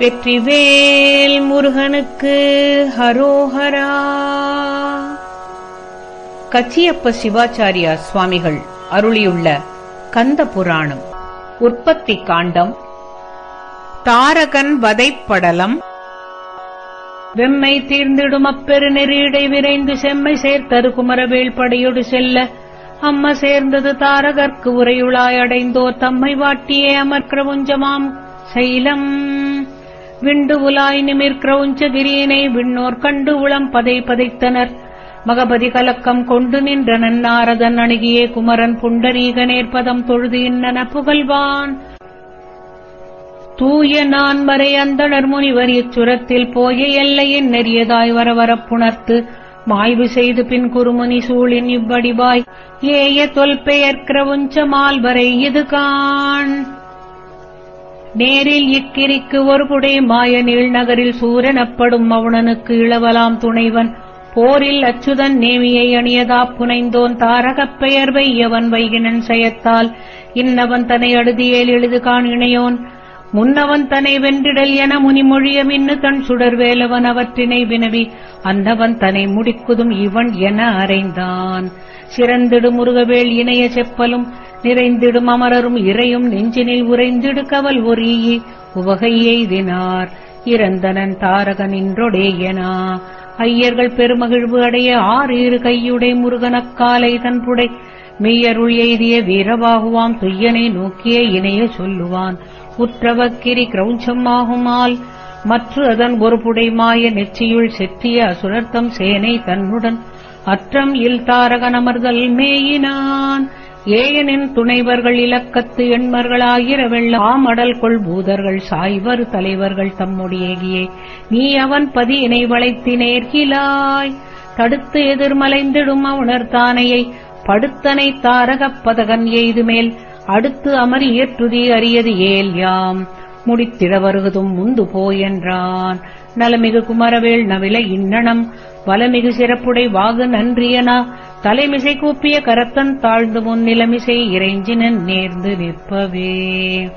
வெற்றிவேல் முருகனுக்கு ஹரோஹரா. கச்சியப்ப சிவாச்சாரியா சுவாமிகள் அருளியுள்ள கந்த புராணம் உற்பத்தி காண்டம் தாரகன் வதைப்படலம் வெம்மை தீர்ந்திடும் அப்பெரு நெறியடை விரைந்து செம்மை சேர்த்தரு குமரவேல் படையொடு செல்ல அம்ம சேர்ந்தது தாரகர்க்கு உரையுளாய் அடைந்தோர் தம்மை வாட்டியே அமர்க்கிற உஞ்சமாம் சைலம். விண்டு உலாய் நிமிர்கிரவுஞ்சகிரியினை விண்ணோர் கண்டு உளம் பதை பதைத்தனர். மகபதி கலக்கம் கொண்டு நின்றனன் நாரதன் அணுகியே குமரன் புண்டரீகநேற்பதம் தொழுது இன்னன புகழ்வான். தூய நான் வரை அந்தணர் முனிவர் இச்சுரத்தில் போய எல்லையின் நெறியதாய் வரவரப்புணர்த்து மாய்வு செய்து பின் குருமுனி சூழின் இவ்வடிவாய் ஏய தொல்பெயர்க்கிற உஞ்சமால் வரை இது காண். நேரில் இக்கிரிக்கு ஒரு புடை மாய நீழ்நகரில் சூரனப்படும் மவுணனுக்கு இளவலாம் துணைவன். போரில் அச்சுதன் நேமியை அணியதா புனைந்தோன் தாரகப் பெயர் வையவன் வைகினன் செயத்தால். இன்னவன் தனை அழுதியேல் எழுதுகான் இணையோன். முன்னவன் தனை வென்றிடல் என முனிமொழிய மின்னு தன் சுடர்வேலவன் அவற்றினை வினவி அந்தவன் தனை முடிக்குதும் இவன் என அறைந்தான். சிறந்திடு முருகவேள் இணைய செப்பலும் நிறைந்திடும் அமரரும் இறையும் நெஞ்சினில் உறைந்திடு கவல் ஒரீயி உவகை எய்தினார். இறந்தனன் தாரகனின்றொடேயனா ஐயர்கள் பெருமகிழ்வு அடைய ஆறு இரு கையுடை முருகனக்காலை தன்புடை மெய்யருள் எய்திய வீரவாகுவாம் துய்யனை நோக்கிய இணைய சொல்லுவான். உற்றவக்கிரி கிரௌஞ்சமாகுமால் மற்ற அதன் ஒரு புடை நெற்றியுள் செற்றிய அசுரர்த்தம் சேனை தன்னுடன் அற்றம் இல் தாரகனமர்தல் மேயினான். ஏயனின் துணைவர்கள் இலக்கத்து எண்மர்களாயிர வெள்ளம் அடல் கொள் பூதர்கள் சாய்வர் தலைவர்கள் தம்முடையேகியே. நீ அவன் பதியினை வளைத்தி நேர்கிலாய் தடுத்து எதிர்மலைந்திடும் தானையை படுத்தனை தாரகப் பதகன் எய்துமேல் அடுத்து அமர் துதி அறியது ஏல் யாம் முடித்திட வருகுதும் முந்து போயென்றான் நலமிகு குமரவேள் நவில இன்னணம் வலமிகு சிறப்புடை வாகு நன்றியனா. தலைமிசை கூப்பிய கரத்தன் தாழ்ந்து முன்னிலமிசை இறைஞ்சினன் நேர்ந்து நிற்பவே.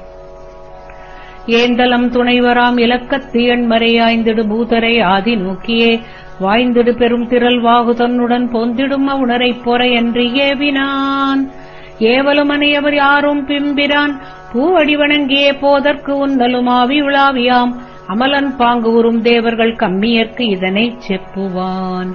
ஏந்தலம் துணைவராம் இலக்கத்தியன் மறையாய்ந்திடு பூதரை ஆதி நோக்கியே. வாய்ந்திடு பெரும் திரள் வாகு தன்னுடன் பொந்திடும் உணரைப் பொற என்று ஏவினான் ஏவலுமனையவர் யாரும் பிம்பிரான் பூவடி வணங்கியே போதற்கு உந்தலுமாவி உலாவியாம். அமலன் பாங்கு உறும் தேவர்கள் கம்மியர்க்கு இதனைச் செப்புவான்.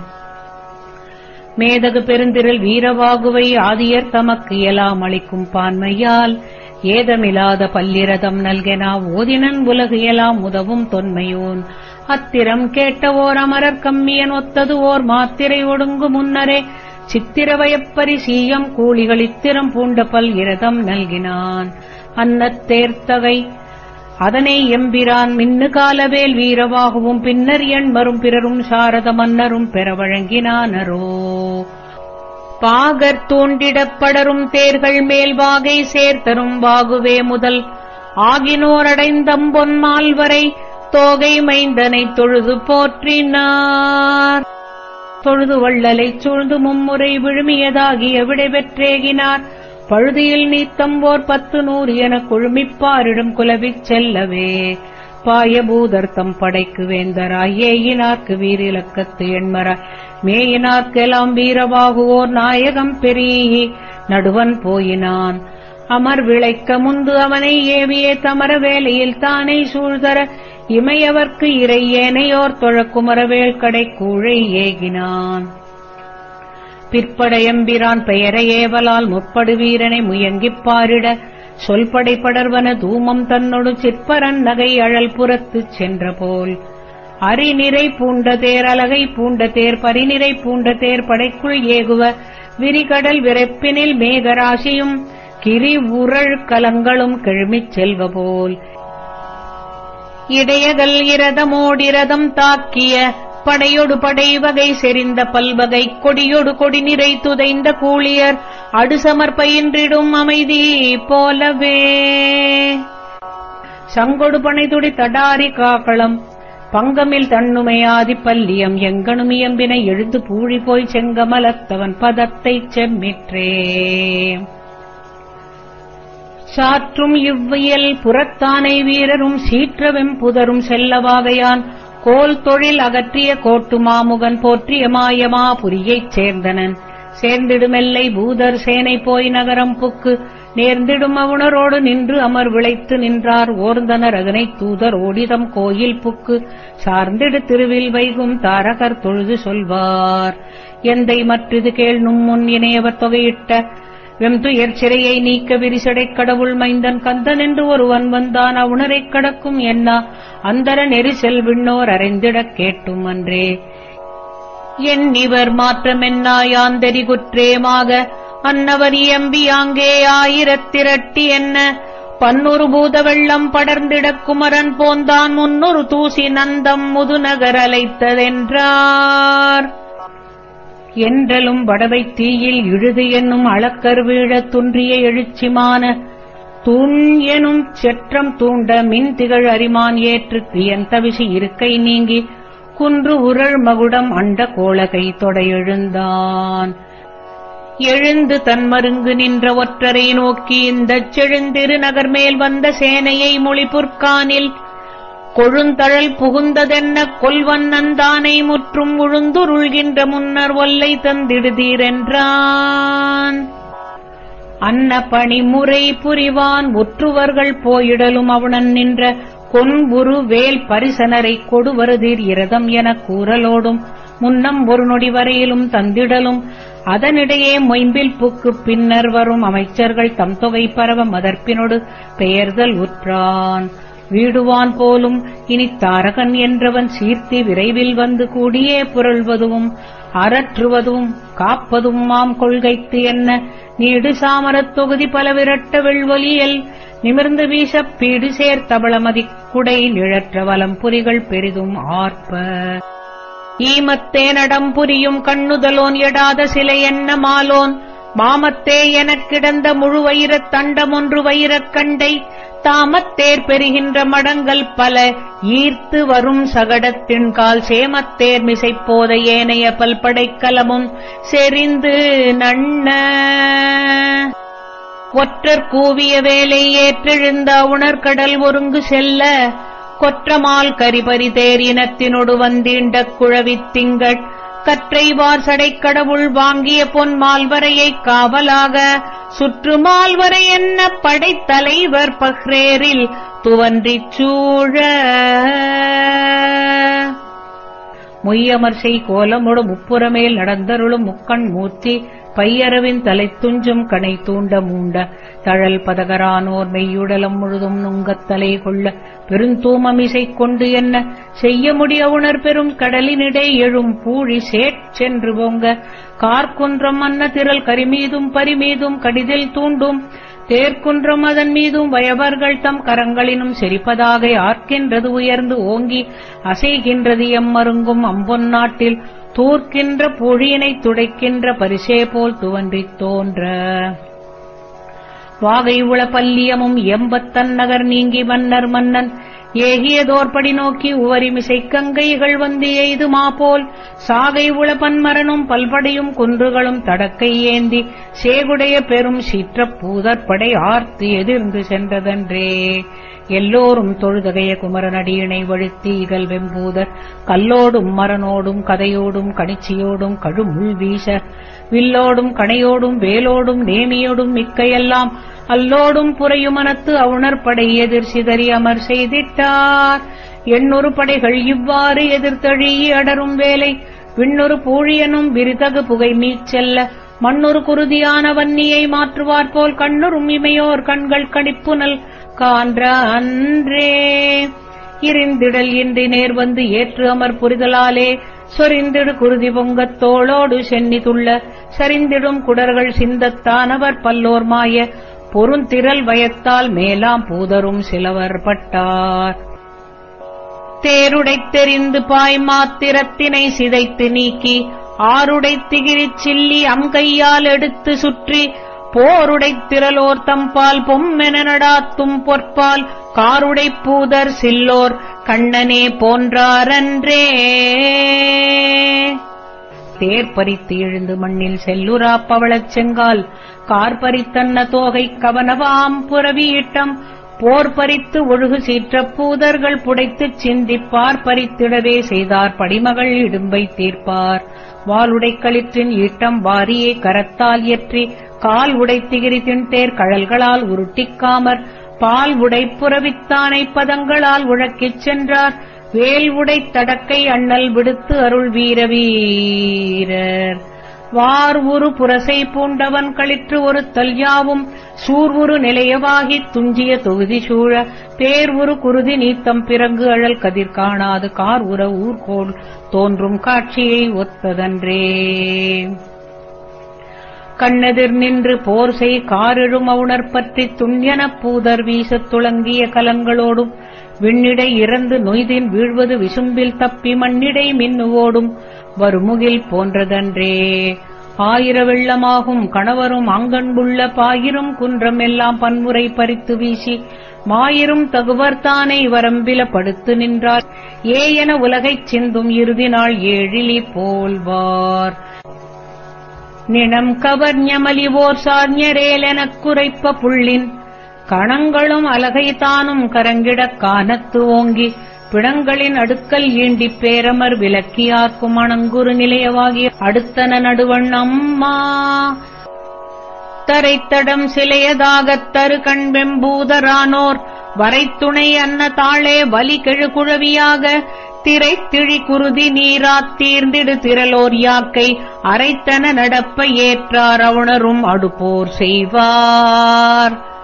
மேதகு பெருந்திரல் வீரவாகுவை ஆதியர் தமக்கு இயலாம் அளிக்கும் பான்மையால் ஏதமில்லாத பல்லிரதம் நல்கெனா ஓதினன் உலகு இயலாம் உதவும் தொன்மையோன். அத்திரம் கேட்ட ஓர் அமரர் கம்மியன் ஒத்தது ஓர் மாத்திரை ஒடுங்கு முன்னரே. சித்திரவயப்பரி சீயம் கூலிகளித்திரம் பூண்ட பல் இரதம் நல்கினான். அன்னத்தேர்த்தகை அதனை எம்பிரான் மின்னு காலவேல் வீரவாகவும் பின்னர் எண்மரும் பிறரும் சாரத மன்னரும் பெற வழங்கினானரோ. பாகர் தூண்டிடப்படரும் தேர்கள் மேல் வாகை சேர்த்தரும் வாகுவே முதல். ஆகினோரடைந்தம்பொன் மால்வரை தோகை மைந்தனைத் தொழுது போற்றினார். தொழுது வள்ளலைச் சூழ்ந்து மும்முறை விழுமியதாகிய விடை பெற்றேகினார்? பழுதியில் நீத்தம்போர் பத்து நூறு எனக் குழுமிப்பாரிடம் குலவிச் செல்லவே. பாயபூதர்த்தம் படைக்கு வேந்தராய் ஏயினார்க்கு வீரிலக்கத்து எண்மராய் மேயினார்க்கெல்லாம் வீரவாகுவோர் நாயகம் பெரிய நடுவன் போயினான். அமர் விளைக்க முந்து அவனை ஏவியே தமர வேலையில் தானே சூழ்தர. இமையவர்க்கு இறை ஏனையோர் தொழக்குமரவேல் கடை கூழை ஏகினான். பிற்படையம்பிரான் பெயரை ஏவலால் முற்படு வீரனை முயங்கிப் பாரிட சொல்படை படர்வன தூமம் தன்னொடு சிற்பரன் நகை அழல் புறத்துச் சென்ற போல் அரிநிறை பூண்ட தேர் அலகை பூண்ட தேர் பரிநிறை பூண்ட தேர் படைக்குள் ஏகுவ விரிகடல் விரைப்பினில் மேகராசியும் கிரி உரள் கலங்களும் கிழமிச் செல்வபோல். இடையகல் இரதமோடிரதம் தாக்கிய படையொடு படை வகை செறிந்த பல்வகை கொடியொடு கொடி நிறை துதைந்த கூலியர் அடுசமர் பயின்றிடும் அமைதி போலவே. சங்கொடு பனைதுடி தடாரி காக்களம் பங்கமில் தன்னுமையாதி பல்லியம் எங்கனுமியம்பின எழுந்து பூழி போய் செங்கமலத்தவன் பதத்தைச் செம்மிற்றே. சாற்றும் இவ்வியல் புறத்தானை வீரரும் சீற்றவெம் புதரும் செல்லவாகையான். கோல் தொழில் அகற்றிய கோட்டு மாமுகன் போற்றிய மாயமா புரியைச் சேர்ந்தனன். சேர்ந்திடுமெல்லை பூதர் சேனை போய் நகரம் புக்கு. நேர்ந்திடும் அவுணரோடு நின்று அமர் விளைத்து நின்றார் ஓர்ந்தனர் அகனை தூதர் ஓடிதம் கோயில் புக்கு. சார்ந்திடு திருவில் வைகும் தாரகர் தொழுது சொல்வார். எந்தை மற்றது கேள்னும் முன் இணையவர் தொகையிட்ட வெம்துயர் சிறையை நீக்க விரிசடைக் கடவுள் மைந்தன் கந்தன் என்று ஒருவன் வந்தான். அவுணரைக் கடக்கும் என்ன அந்தர நெரிசல் விண்ணோர் அறைந்திடக் கேட்டும் அன்றே. என் இவர் மாற்றமென்னாயாந்தெரி குற்றேமாக? அன்னவர் இயம்பியாங்கே ஆயிரத்திரட்டி என்ன? பன்னொரு பூத வெள்ளம் படர்ந்திடக் குமரன் போந்தான். முன்னொரு தூசி நந்தம் முதுநகர் அலைத்ததென்றார். என்றலும் வடவைத் தீயில் இழுது என்னும் அளக்கர் வீழத் துன்றிய எழுச்சிமான தூண் எனும் செற்றம் தூண்ட மின் திகழ் அரிமான் ஏற்று தியந்தவிசி இருக்கை நீங்கி குன்று உரள் மகுடம் அண்ட கோலகை தொட எழுந்தான். எழுந்து தன்மருங்கு நின்ற ஒற்றரை நோக்கி இந்தச் செழுந்திரு நகர்மேல் வந்த சேனையை மொழிபுற்கானில் கொழுந்தழல் புகுந்ததென்ன கொல்வன்னந்தானை முற்றும் உழுந்துருள்கின்ற முன்னர் ஒல்லை தந்திடுதீரென்றான். அன்ன பணிமுறை புரிவான் ஒற்றுவர்கள் போயிடலும் அவனன் நின்ற கொன்புரு வேல் பரிசனரைக் கொடுவருதீர் இரதம் எனக் கூறலோடும். முன்னம் ஒரு நொடி வரையிலும் தந்திடலும். அதனிடையே மொயம்பில் புக்குப் பின்னர் வரும் அமைச்சர்கள் தம் தொகை பரவ மதர்ப்பினொடு பெயர்தல் உற்றான். வீடுவான் போலும் இனித் தாரகன் என்றவன் சீர்த்தி விரைவில் வந்து கூடியே புரள்வதும் அரற்றுவதும் காப்பதும் மாம் கொள்கைக்கு என்ன? நீடு சாமரத் தொகுதி பல விரட்ட வெள்வொலியல் நிமிர்ந்து வீசப் பீடு சேர்த்தபளமதிக் குடை நிழற்ற வலம் புரிகள் பெரிதும் ஆர்ப்ப. ஈமத்தே நடம் புரியும் கண்ணுதலோன் எடாத சிலை என்ன மாலோன்? மாமத்தே எனக் கிடந்த முழு வைரத் தண்டமொன்று வைரக் கண்டை தாமத்தேர் பெறுகின்ற மடங்கள் பல ஈர்த்து வரும் சகடத்தின் கால் சேமத்தேர் மிசைப்போத ஏனைய பல்படைக்கலமும் செறிந்து நண்ண ஒற்றர் கூவிய வேலை ஏற்றெழுந்த உணர்கடல் ஒருங்கு செல்ல கொற்றமால் கரிபரி தேரினத்தினொடு வந்தீண்ட குழவித் திங்கள் கற்றைவார் சடைக் கடவுள் வாங்கிய பொன் மால்வரையைக் காவலாக சுற்று மால்வரை என்ன படைத்தலைவர் பஹ்ரேரில் துவன்றிச் சூழ. மொய்யமர்சை கோலமொடு முப்புறமேல் நடந்தருளும் முக்கண் மூர்த்தி பையரவின் தலை துஞ்சும் தூண்ட மூண்ட தழல் பதகரானோர் மெய்யுடலம் முழுதும் நுங்கத் தலை கொள்ள பெருந்தூமமிசை கொண்டு என்ன செய்ய முடிய உணர் பெரும் கடலினிடை எழும் பூழி சேட் சென்று பொங்க கார்குன்றம் அன்ன திரள் கரிமீதும் பரிமீதும் கடிதில் தூண்டும் தேர்க்குன்றம் அதன் மீதும் வயவர்கள் தம் கரங்களினும் செரிப்பதாக ஆர்க்கின்றது உயர்ந்து ஓங்கி அசைகின்றது எம்மருங்கும் அம்பொன் நாட்டில் தூர்க்கின்ற பொழியினைத் துடைக்கின்ற பரிசே போல் துவன்றித் தோன்ற. வாகை உள பல்லியமும் எம்பத்தன் நகர் நீங்கி மன்னர் மன்னன் ஏகியதோர்படி நோக்கி உவரிமிசை கங்கைகள் வந்து எய்து மாபோல் சாகை உள பன்மரனும் பல்படையும் குன்றுகளும் தடக்கை ஏந்தி சேகுடைய பெரும் சீற்றப் பூதற்படை ஆர்த்து எதிர்ந்து சென்றதன்றே. எல்லோரும் தொழுதகைய குமரனடியினை வழுத்தி இகல் கல்லோடும் மரனோடும் கதையோடும் கணிச்சியோடும் கழுமுள் வீச. வில்லோடும் கணையோடும் வேலோடும் நேமியோடும் மிக்கையெல்லாம் அல்லோடும் புறையுமனத்து அவுணர்படை எதிர் சிதறி அமர் செய்திட்டார். எண்ணொரு படைகள் இவ்வாறு எதிர்த்தழியி அடரும் வேலை. விண்ணொரு பூழியனும் விரிதகு புகை மீச்செல்ல. மண்ணொரு குருதியான வன்னியை மாற்றுவார் போல் கண்ணுறும் இமையோர் கண்கள் கணிப்புனல் கான்ற அன்றே இருந்திடல் இன்றி நேர் வந்து ஏற்று அமர் புரிதலாலே சொரிந்திடு குருதி பொங்கத் தோளோடு சென்னி துள்ள சரிந்திடும் குடர்கள் சிந்தத்தானவர் பல்லோர் மாய பொருந்திரல் வயத்தால் மேலாம் பூதரும் சிலவர் பட்டார். தேருடைத் தெரிந்து பாய் மாத்திரத்தினை சிதைத்து நீக்கி ஆருடைத் திகிரிச் சில்லி அங்கையால் எடுத்து சுற்றி போருடைத் திரலோர் தம்பால் பொம்மென நடாத்தும் பொற்பால். காருடைப் பூதர் சில்லோர் கண்ணனே போன்றாரன்றே. தேர் பறித்து எழுந்து மண்ணில் செல்லுரா பவளச் செங்கால். கார் பறித்தன்ன தோகை கவனவாம் புறவியிட்டம் போர் பறித்து ஒழுகு சீற்ற பூதர்கள் புடைத்துச் சிந்திப்பார். பறித்திடவே செய்தார் படிமகள் இடும்பை தீர்ப்பார். வாளுடை களிற்றின் ஈட்டம் வாரியே கரத்தால் இயற்றி கால் உடைத்திகிரி திண்தேர் கழல்களால் உருட்டிக்காமற் பால் உடை புறவித்தானை பதங்களால் உழக்கிச் சென்றார் வேல் உடை தடக்கை அண்ணல் விடுத்து அருள் வீர வீரர் வார் உரு புரசை பூண்டவன் களிற்று ஒரு தல்யாவும் சூர் நிலையவாகித் துஞ்சிய தொகுதி சூழ. பேர் உரு குருதி நீத்தம் பிறங்கு அழல் கதிர் காணாது. கார் உர ஊர்கோள் தோன்றும் காட்சியை ஒத்ததன்றே. கண்ணெதிர் நின்று போர் செய் காரெழும் அவுணர் பற்றித் துண்யனப் பூதர் வீசத் துளங்கிய கலங்களோடும். விண்ணிடை இறந்து நொய்தின் வீழ்வது விசும்பில் தப்பி மண்ணிடை மின்னுவோடும். வருமுகில் போன்றதன்றே. ஆயிர வெள்ளமாகும் கணவரும் அங்கன்புள்ள பாயிரும் குன்றம் எல்லாம் பன்முறை பறித்து வீசி மாயிரும் தகுவர்த்தானை வரம்பில படுத்து நின்றார். ஏயென உலகைச் சிந்தும் இறுதி நாள் ஏழிலி போல்வார். நினம் கவர்ஞமலிவோர் சார்ஞரேலெனக் குறைப்ப புள்ளின் கணங்களும் அலகைதானும் கரங்கிடக் கானத்து ஓங்கி பிணங்களின் அடுக்கல் ஈண்டிப் பேரமர் விலக்கியார்க்கும் அணங்குறு நிலையவாகிய அடுத்தன நடுவண் அம்மா. தரைத்தடம் சிலையதாகத் தரு கண்வெம்பூதரானோர் வரைத்துணை அன்ன தாளே வலி கெழு குழவியாக திரைத்திழி குருதி நீராத் தீர்ந்திடு திரலோர் யாக்கை அரைத்தன நடப்ப ஏற்றார் அவுணரும் அடுப்போர் செய்வார்.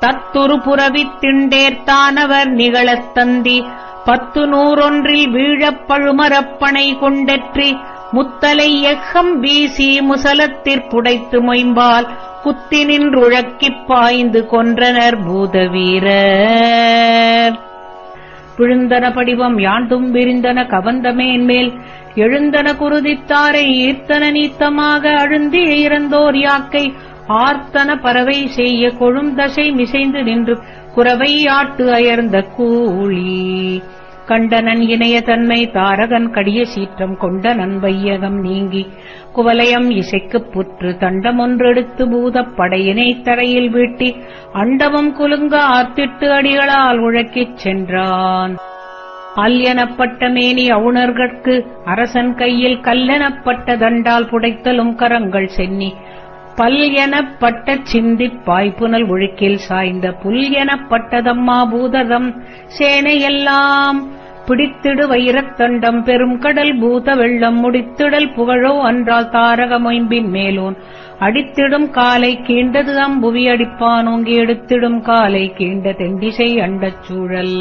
தத்துரு புறவித் திண்டேர்த்தானவர் நிகழத் தந்தி. பத்து நூறொன்றில் வீழப் பழுமரப்பனை கொண்டற்றி. முத்தலை எக்கம் வீசி முசலத்திற் புடைத்து மொயம்பால். குத்தி நின்றுழக்கிப் பாய்ந்து கொன்றனர் பூதவீரர். விழுந்தன படிவம் யாண்டும் விரிந்தன கவந்தமேன்மேல் எழுந்தன குருதித்தாரை ஈர்த்தன நீத்தமாக அழுந்தி இறந்தோர் யாக்கை. ஆர்த்தன பறவை செய்ய கொழுந்தசை மிசைந்து நின்று குறவை ஆட்டு அயர்ந்த கூழி. கண்டனன் இணைய தன்மை தாரகன் கடிய சீற்றம் கொண்ட நன்பையகம் நீங்கி குவலயம் இசைக்குப் புற்று தண்டமொன்றெடுத்து பூதப் படையினைத் தரையில் வீட்டி அண்டவம் குலுங்க ஆர்த்திட்டு அடிகளால் உழக்கிச் சென்றான். அல்யனப்பட்ட மேனி அவுணர்கட்கு அரசன் கையில் கல்லெனப்பட்ட தண்டால் புடைத்தலும் கரங்கள் சென்னி பல் எனப்பட்ட சிந்திப் பாய்ப்புனல் ஒழுக்கில் சாய்ந்த புல் எனப்பட்டதம்மா பூததம். சேனையெல்லாம் பிடித்திடு வைரத்தண்டம் பெரும் கடல் பூத வெள்ளம் முடித்திடல் புகழோ அன்றால் தாரக மொயம்பின் மேலோன். அடித்திடும் காலை கீண்டது அம்புவி அடிப்பானோங்கி எடுத்திடும் காலை கீண்ட தெண்டிசை அண்டச் சூழல்.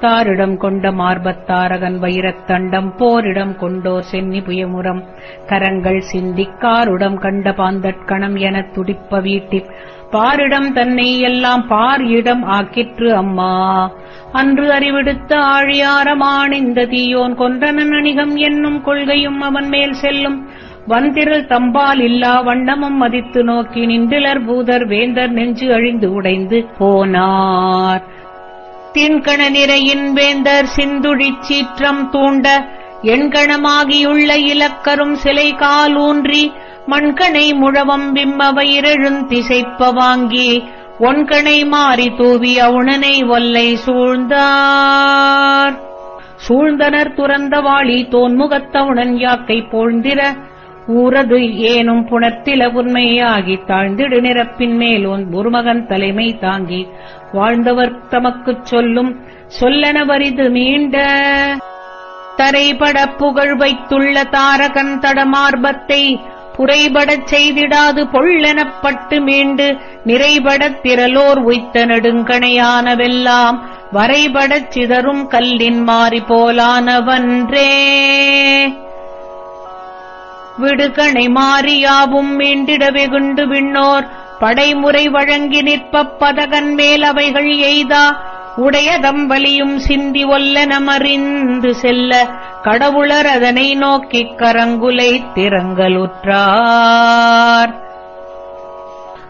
மார்பத்தாரிடம் கொண்ட மார்பத்தாரகன் வைரத்தண்டம் போரிடம் கொண்டோர் சென்னி புயமுரம். கரங்கள் சிந்திக்காருடம் கண்ட பாந்தட்கணம் எனத் துடிப்ப வீட்டிப் பாரிடம் தன்னை எல்லாம் பார் இடம் ஆக்கிற்று அம்மா. அன்று அறிவிடுத்த ஆழியாரமானிந்த தீயோன் கொன்றனன் அணிகம் என்னும் கொள்கையும் அவன் மேல் செல்லும். வந்திருள் தம்பால் இல்லா வண்ணமும் மதித்து நோக்கி நின்றிலர் பூதர் வேந்தர் நெஞ்சு அழிந்து உடைந்து போனார். தின்கண நிறையின் வேந்தர் சிந்துழிச் சீற்றம் தூண்ட எண்கணமாகியுள்ள இலக்கரும் சிலை காலூன்றி மண்கணை முழவம் பிம்ம வயிறெழுந்திசைப்ப வாங்கி ஒன்கணை மாறி தூவி அவுணனை ஒல்லை சூழ்ந்தார். சூழ்ந்தனர் துறந்த வாளி தோன்முகத்தவுணன் யாக்கை போழ்ந்திர ஊரது ஏனும் புணர்த்தில உண்மையாகித் தாழ்ந்திடு நிரப்பின் மேலோன் ஒருமகன் தலைமை தாங்கி வாழ்ந்தவர் தமக்குச் சொல்லும் சொல்லனவரிது மீண்ட தரைபடப் புகழ் வைத்துள்ள தாரகன் தடமார்பத்தை புரைபடச் செய்திடாது பொள்ளெனப்பட்டு மீண்டு நிறைபடத் திரலோர் உய்த்த நெடுங்கணையானவெல்லாம் வரைபடச் சிதறும் கல்லின் மாறி போலானவன்றே. விடுகணை மாறியாவும் மீண்டிட வெகுண்டு விண்ணோர் படைமுறை வழங்கி நிற்பப் பதகன் மேல் அவைகள் எய்தா? உடையதம் வலியும் சிந்தி ஒல்லெனமறிந்து செல்ல கடவுளர் அதனை நோக்கிக் கரங்குலை திறங்கலுற்றார்.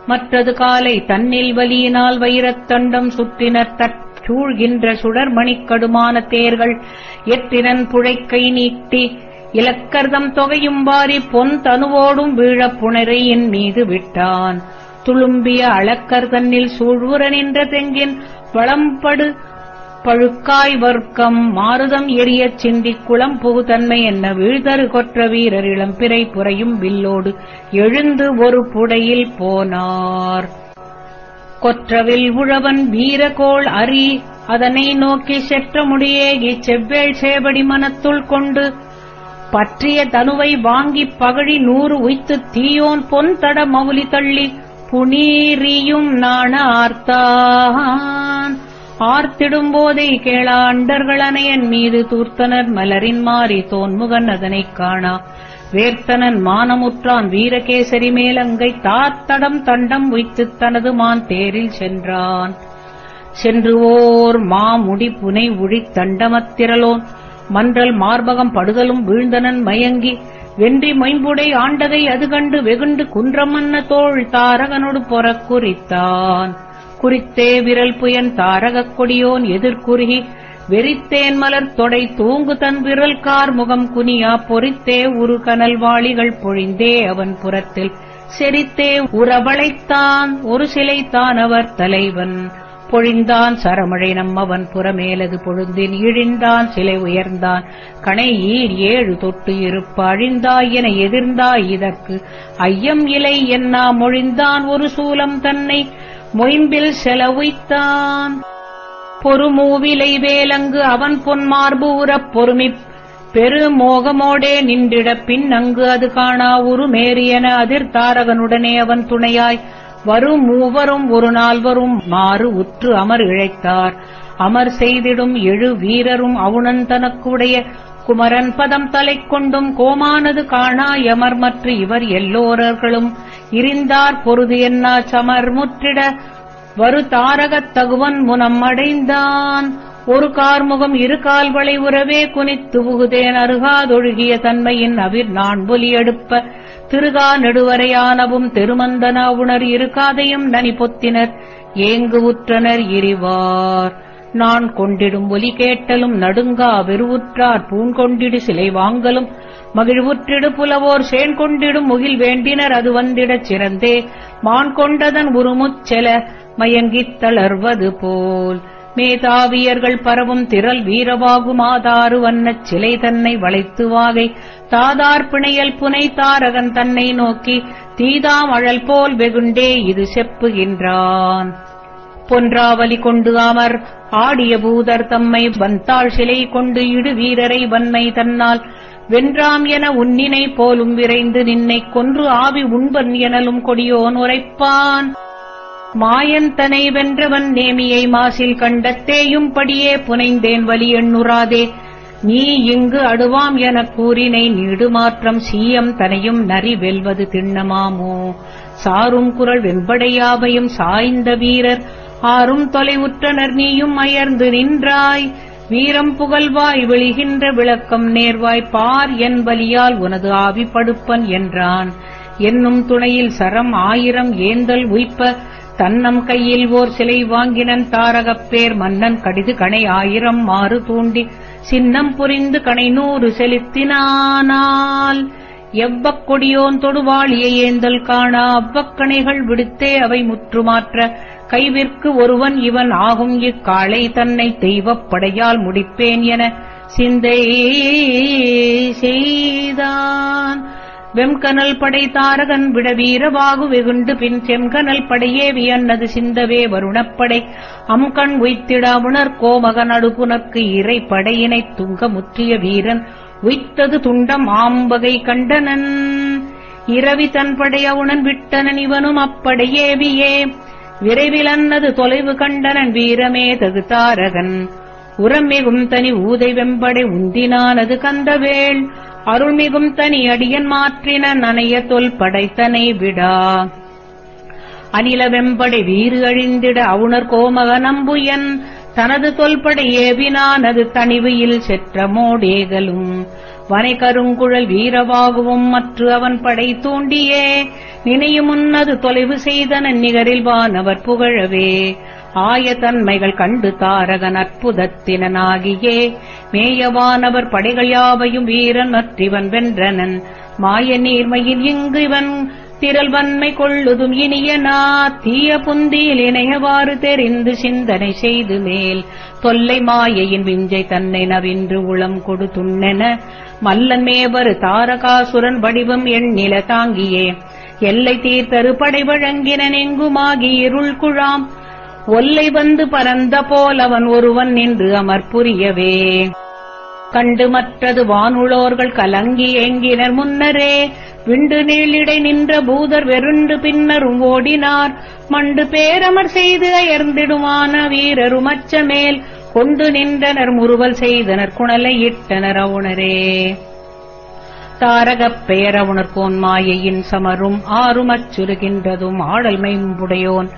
மற்றது காலை தன்னில் வலியினால் வைரத்தண்டம் சுற்றினர் தற்சூழ்கின்ற சுடர்மணிக்கடுமான தேர்கள் எற்றினன் புழைக்கை நீட்டி இலக்கர்தம் தொகையும் வாரி பொன் தனுவோடும் வீழப்புணரையின் மீது விட்டான். துளும்பிய அளக்கர் தன்னில் சூழ்வுற நின்ற தெங்கின் வளம்படு பழுக்காய் வர்க்கம் மாருதம் எரியச் சிந்திக் குளம் புகுதன்மை என்ன வீழ்தரு கொற்ற வீரர் இளம்பிறை புரையும் வில்லோடு எழுந்து ஒரு புடையில் போனார். கொற்றவில் உழவன் வீரகோள் அறி அதனை நோக்கி செற்ற முடியே இச்செவ்வேள் சேவடி மனத்துள் கொண்டு பற்றிய தனுவை வாங்கிப் பகழி நூறு உய்த்துத் தீயோன் பொன் தட மவுலி தள்ளி புனீரியும் நாண ஆர்த்தான் ஆர்த்திடும் போதை கேளாண்டர்கள் அணையன் மீது தூர்த்தனர் மலரின் மாறி தோன்முகன் அதனைக் காணா. வேர்த்தனன் மானமுற்றான் வீரகேசரி மேலங்கை தாத்தடம் தண்டம் வைத்துத் தனது மான் தேரில் சென்றான். சென்று ஓர் மாமுடி புனை உழித் தண்டமத்திரலோன். மன்றல் மார்பகம் படுதலும் வீழ்ந்தனன் மயங்கி வென்றி மைம்புடை ஆண்டதை அது கண்டு வெகுண்டு குன்றமன்ன தோள் தாரகனொடு பொறக் குறித்தான் குறித்தே விரல் புயன் தாரகக் கொடியோன் எதிர்குறுகி வெறித்தேன் மலர் தொடை தூங்கு தன் விரல் கார் முகம் குனியா பொறித்தே உரு கனல் வாளிகள் பொழிந்தே அவன் புறத்தில். செறித்தே உறவளைத்தான் ஒரு சிலைத்தான் அவர் தலைவன். பொழிந்தான் சரமழை நம்மவன் புறமேலது பொழுந்தின் இழிந்தான் சிலை உயர்ந்தான். கணை ஈர் ஏழு தொட்டு இருப்ப அழிந்தாய் என எதிர்ந்தாய் இதற்கு ஐயம் இலை என்னா மொழிந்தான் ஒரு சூலம் தன்னை மொயம்பில் செலவுய்த்தான் பொறுமூவிலை வேலங்கு அவன் பொன்மார்பு உறப் பொறுமிப் பெருமோகமோடே நின்றிட பின் அங்கு அது காணா உருமேறியன அதிர்தாரகனுடனே அவன் துணையாய். வரும் மூவரும் ஒரு நால்வரும் மாறு உற்று அமர் இழைத்தார். அமர் செய்திடும் எழு வீரரும் அவுணன் தனக்குடைய குமரன் பதம் தலை கொண்டும் கோமானது காணா யமர் மற்ற இவர் எல்லோரர்களும். இருந்தார் பொருது என்னா சமர் முற்றிட வரு தாரகத் தகுவன் முனம் அடைந்தான். ஒரு கார்முகம் இரு கால்களை உறவே குனித்து புகுதேன் அருகாதொழுகிய தன்மையின் அவிர் நான் ஒலி எடுப்ப திருகா நெடுவரையானவும் திருமந்தன உணர் இருகாதையும் நனி பொத்தினர். ஏங்கு உற்றனர் எரிவார் நான் கொண்டிடும் ஒலி கேட்டலும் நடுங்கா வெறுவுற்றார். பூண்கொண்டிடு சிலை வாங்கலும் மகிழ்வுற்றிடு புலவோர் சேன் கொண்டிடும் முகில் வேண்டினர். அது வந்திடச் சிறந்தே. மான் கொண்டதன் உருமுச்செல மயங்கித் தளர்வது போல். மேதாவியர்கள் பரவும் திரள் வீரவாகுமாதாறு வண்ணச் சிலை தன்னை வளைத்து வாகை. தாதார் பிணையல் புனை தாரகன் தன்னை நோக்கி தீதாம் அழல் போல் வெகுண்டே இது செப்புகின்றான் பொன்றாவலி கொண்டு அமர் ஆடிய பூதர் தம்மை வந்தாள் சிலை கொண்டு இடு வீரரை வன்மை தன்னால். வென்றாம் என உன்னினை போலும் விரைந்து நின்னைக் கொன்று ஆவி உண்பன் எனலும் கொடியோன் உரைப்பான். மாயன் தனை வென்றவன் நேமியை மாசில் கண்டத்தேயும் படியே புனைந்தேன் வலி எண்ணுறாதே. நீ இங்கு அடுவாம் எனக் கூறினை நீடுமாற்றம் சீயம் தனையும் நரி வெல்வது திண்ணமாமோ. சாரும் குரல் வெம்படையாவையும் சாய்ந்த வீரர். ஆறும் தொலைவுற்றனர் நீயும் அயர்ந்து நின்றாய். வீரம் புகழ்வாய் விழிகின்ற விளக்கம் நேர்வாய் பார் என் வலியால் உனது ஆவி படுப்பன் என்றான். என்னும் துணையில் சரம் ஆயிரம் ஏந்தல் உய்ப்ப. தன்னம் கையில் ஓர் சிலை வாங்கினன் தாரகப்பேர் மன்னன் கடிது கணை ஆயிரம் மாறு தூண்டி சின்னம் புரிந்து கணை நூறு செலுத்தினானால். எவ்வக் கொடியோன் தொடுவாளியை ஏந்தல் காணா அவ்வக்கணைகள் விடுத்தே அவை முற்றுமாற்ற. கைவிற்கு ஒருவன் இவன் ஆகும் இக்காளை தன்னை தெய்வப் படையால் முடிப்பேன் என சிந்தை செய்தான். வெம்கனல் படை தாரகன் விட வீரவாகு வெகுண்டு பின் செம்கனல் படையே வியன்னது சிந்தவே வருணப்படை. அம்கண் உய்த்திடா உணர் கோமகன் அடுப்புனற்கு இறை படையினைத் துங்க முற்றிய வீரன். உய்த்தது துண்டம் ஆம்பகை கண்டனன். இரவி தன் படையவுணன் விட்டனன் இவனும் அப்படையேவியே விரைவில் அன்னது தொலைவு கண்டனன் வீரமே தகு தாரகன். உரமிகும் தனி ஊதை வெம்படை உந்தினானது கந்தவேள். அருள்மிகும் தனி அடியன் மாற்றின நனைய தொல் படைத்தனை விடா. அனில வெம்படை வீறு அழிந்திட அவுணர் கோமக நம்புயன் தனது தொல்படை ஏவினானது தனிவையில் செற்றமோடேகலும் வனை கருங்குழல் வீரவாகவும் மற்ற அவன் படை தூண்டியே நினையும் முன்னது தொலைவு செய்தன நிகரில் வானவர் புகழவே. ஆயதன்மைகள் கண்டு தாரகன் அற்புதத்தினனாகியே. மேயவானவர் படைகள் யாவையும் வீரன் மற்றிவன் வென்றனன். மாய நீர்மையில் இங்கு இவன் திரள் வன்மை கொள்ளுதும் இனியனா தீய புந்தியில் இணையவாறு தெரிந்து சிந்தனை செய்து மேல். தொல்லை மாயையின் விஞ்சை தன்னை நவின்று உளம் கொடுத்துண்ணென. மல்லன் மேவரு தாரகாசுரன் வடிவம் எண்ணில தாங்கியே. எல்லை தீர்த்தரு படை வழங்கினன் எங்குமாகி இருள் குழாம். ஒல்லை வந்து பரந்த போலவன் அவன் ஒருவன் நின்று அமர்புரியவே கண்டு மற்றது வானுளோர்கள் கலங்கி ஏங்கினர் முன்னரே. விண்டு நீளிடை நின்ற பூதர் வெருண்டு பின்னரும் ஓடினார். மண்டு பேரமர் செய்து அயர்ந்திடுமான வீரரும் அச்சமேல் கொண்டு நின்றனர் முறுவல் செய்தனர் குணலை இட்டனர் அவுணரே. தாரகப் பெயரவுணர் மாயையின் சமரும் ஆறுமச் சுருகின்றதும் ஆடல் மைம்புடையோன்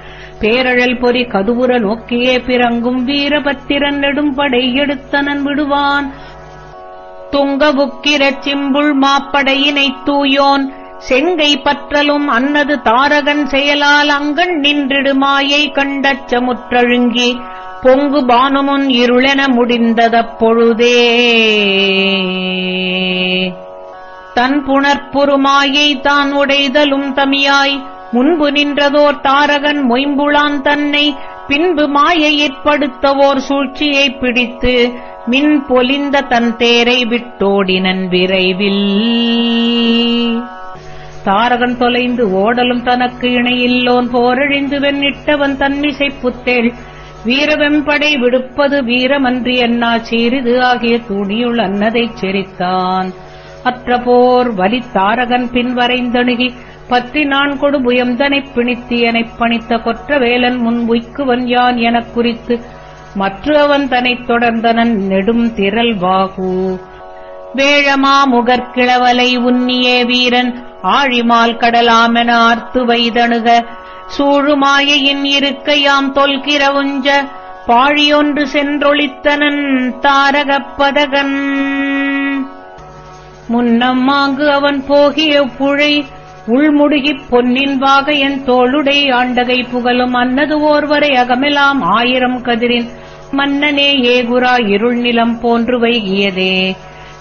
பேரழல் பொறி கதுவுர நோக்கியே பிறங்கும் வீரபத்திரன் நெடும்படை எடுத்தனன் விடுவான். துங்கபுக்கிரச் சிம்புள் மாப்படையினைத் தூயோன். செங்கை பற்றலும் அன்னது தாரகன் செயலால் அங்கண் நின்றிடு மாயை கண்டச்சமுற்றழுங்கி பொங்கு பானுமுன் இருளென முடிந்ததப்பொழுதே தன் புணர்ப்புறுமாயை தான் உடைதலும் தமியாய். முன்பு நின்றதோர் தாரகன் மொயம்புளான் தன்னை பின்பு மாயையிற்படுத்தவோர் சூழ்ச்சியைப் பிடித்து மின் பொலிந்த தன் தேரை விட்டோடினன் விரைவில். தாரகன் தொலைந்து ஓடலும் தனக்கு இணையில்லோன் போரழிந்து வெண்ணிட்டவன் தன்மிசை புத்தேள் வீரவெம்படை விடுப்பது வீரமன்றி என்னா சீரிது ஆகிய துணியுள் அன்னதைச் செரித்தான். அற்ற போர் வலித்தாரகன் பின்வரைந்தணுகி பற்றி நான் கொடு புயம்தனைப் பிணித்தியனைப் பணித்த கொற்றவேலன் முன் உய்க்குவன் யான் எனக் குறித்து மற்ற அவன் தனைத் தொடர்ந்தனன் நெடும் திரள் வாகு. வேழமா முகற்கிழவலை உன்னியே வீரன் ஆழிமால் கடலாமென ஆர்த்து வைதணுக சூழுமாயையின் இருக்கையாம் தொல்கிறவுஞ்ச பாழியொன்று சென்றொளித்தனன் தாரகப் பதகன். மாங்கு அவன் போகிய புழை உள்முடுகிப் பொன்னின் வாகையன் தோளுடை ஆண்டகை புகழும் அன்னது ஓர்வரை அகமெலாம் ஆயிரம் கதிரின். மன்னனே ஏகுரா இருள் நிலம் போன்று வைகியதே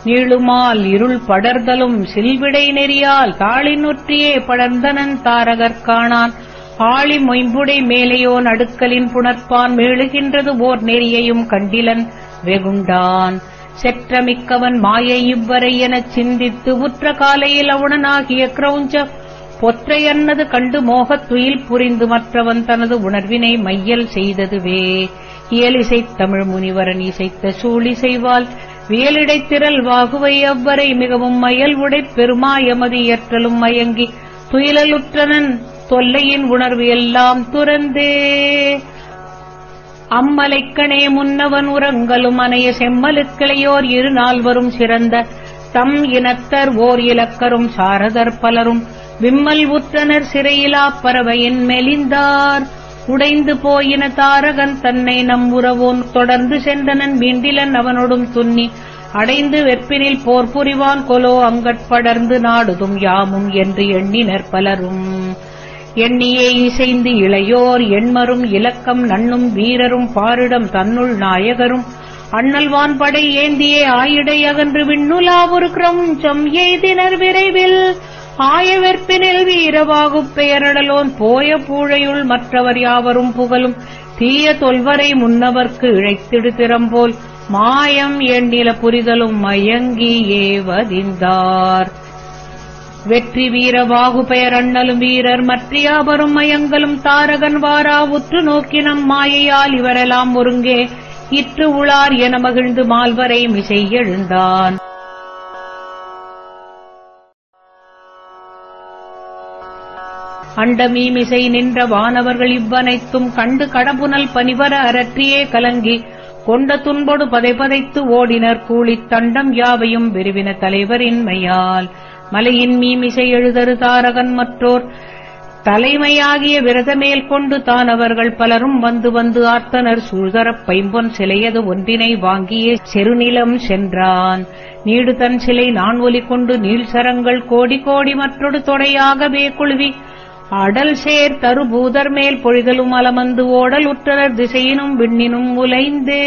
நீளுமால் இருள் படர்தலும் சில்விடை நெறியால் தாளினுற்றியே படர்ந்தனன் தாரகர் காணான். ஆளி மொயம்புடை மேலையோன் அடுக்கலின் புணர்ப்பான் மேழுகின்றது ஓர் நெறியையும் கண்டிலன் வெகுண்டான். செற்றமிக்கவன் மாயை இவ்வரை எனச் சிந்தித்து உற்ற காலையில் அவுணனாகிய கிரௌஞ்ச பொற்றையன்னது கண்டு மோகத் துயில் புரிந்து மற்றவன் தனது உணர்வினை மையல் செய்ததுவே. இயலிசைத் தமிழ் முனிவரன் இசைத்த சூழிசைவால் வியலிடைத் திரள் வாகுவை அவ்வரை மிகவும் மயல் உடைப் பெருமாயமதி இயற்றலும் மயங்கி துயிலலுற்றனன் தொல்லையின் உணர்வு எல்லாம் துறந்தே. அம்மலைக்கணே முன்னவன் உறங்கலும் அனைய செம்மலுக்கிளையோர் இரு நால்வரும் சிறந்த தம் இனத்தர் ஓர் இலக்கரும் சாரதர் பலரும். விம்மல் உற்றனர் சிறையிலாப் பறவையின் மெலிந்தார். உடைந்து போயின தாரகன் தன்னை நம் உறவோன் தொடர்ந்து சென்றனன் வீண்டிலன் அவனொடும் துன்னி. அடைந்து வெற்பினில் போர் புரிவான் கொலோ அங்கட்படர்ந்து நாடுதும் யாமும் என்று எண்ணினர் பலரும். எண்ணியே இசைந்து இளையோர் எண்மரும் இலக்கம் நண்ணும் வீரரும் பாரிடம் தன்னுள் நாயகரும். அண்ணல்வான் படை ஏந்தியே ஆயிடை அகன்று விண்ணுலா ஒரு எய்தினர் விரைவில். ஆயவெற்பினில் வீரவாகுப் பெயரடலோன் போய பூழையுள் மற்றவர் யாவரும் புகழும். தீய தொல்வரை முன்னவர்க்கு இழைத்திடு திறம்போல். மாயம் எண்ணில புரிதலும் மயங்கி ஏவதிந்தார். வெற்றி வீரவாகு பெயர் அண்ணலும் வீரர் மற்றியாவரும் மயங்களும் தாரகன் வாரா உற்று நோக்கினம் மாயையால் இவரெல்லாம் ஒருங்கே. இற்று உளார் என மகிழ்ந்து மால்வரை மிசை எழுந்தான். அண்டமீமிசை நின்ற வானவர்கள் இவ்வனைத்தும் கண்டு கடபுனல் பனிவர அரற்றியே கலங்கி கொண்ட துன்பொடு பதைபதைத்து ஓடினர் கூலித் தண்டம் யாவையும் விரிவின தலைவரின்மையால். மலையின் மீமிசை எழுதரு தாரகன் மற்றோர். தலைமையாகிய விரதமேல் கொண்டு தான் அவர்கள் பலரும் வந்து வந்து ஆர்த்தனர் சூழ்தரப் பைம்பொன் சிலையது ஒன்றினை வாங்கிய செருநிலம் சென்றான். நீடு தன் சிலை நான் ஒலி கொண்டு நீள் சரங்கள் கோடி கோடி மற்றொடு தொடையாகவே குழுவி அடல் சேர் தருபூதர் மேல் பொழிதலும் அலமந்து ஓடல் உற்றனர் திசையினும் விண்ணினும் உலைந்தே.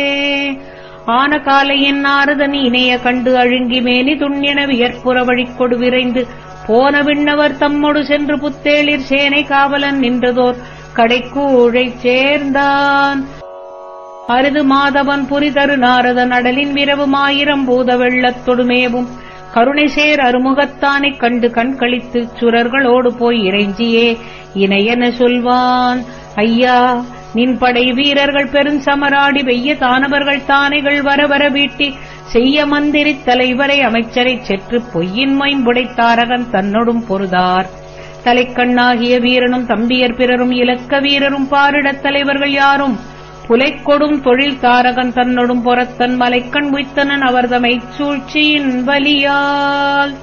ஆன காலையின் நாரதன் இணைய கண்டு அழுங்கி மேனி துண்ணின வியற்புற வழிக்கொடு விரைந்து போன விண்ணவர் தம்மொடு சென்று புத்தேளிர் சேனை காவலன் நின்றதோர் கடைக்கூழைச் சேர்ந்தான். அருது மாதவன் புரிதரு நாரதன் அடலின் விரவும் ஆயிரம் பூத வெள்ளத்தொடுமேவும் கருணைசேர் அருமுகத்தானைக் கண்டு கண்களித்துச் சுரர்களோடு போய் இறைஞ்சியே இணையென சொல்வான் ஐயா நின் படை வீரர்கள் பெருஞ்சமராடி வெய்ய தானவர்கள் தானைகள் வர வர வீட்டி செய்ய மந்திரித் தலைவரை அமைச்சரைச் செற்று பொய்யின் மொயம்புடைத்தாரகன் தன்னொடும் பொருதார். தலைக்கண்ணாகிய வீரனும் தம்பியர் பிறரும் இலக்க வீரரும் பாரிடத் தலைவர்கள் யாரும்? புலைக்கொடும் தொழில் தாரகன் தன்னொடும் புறத்தன் மலைக்கண் உய்த்தனன் அவர்தமைச் சூழ்ச்சியின் வலியால்.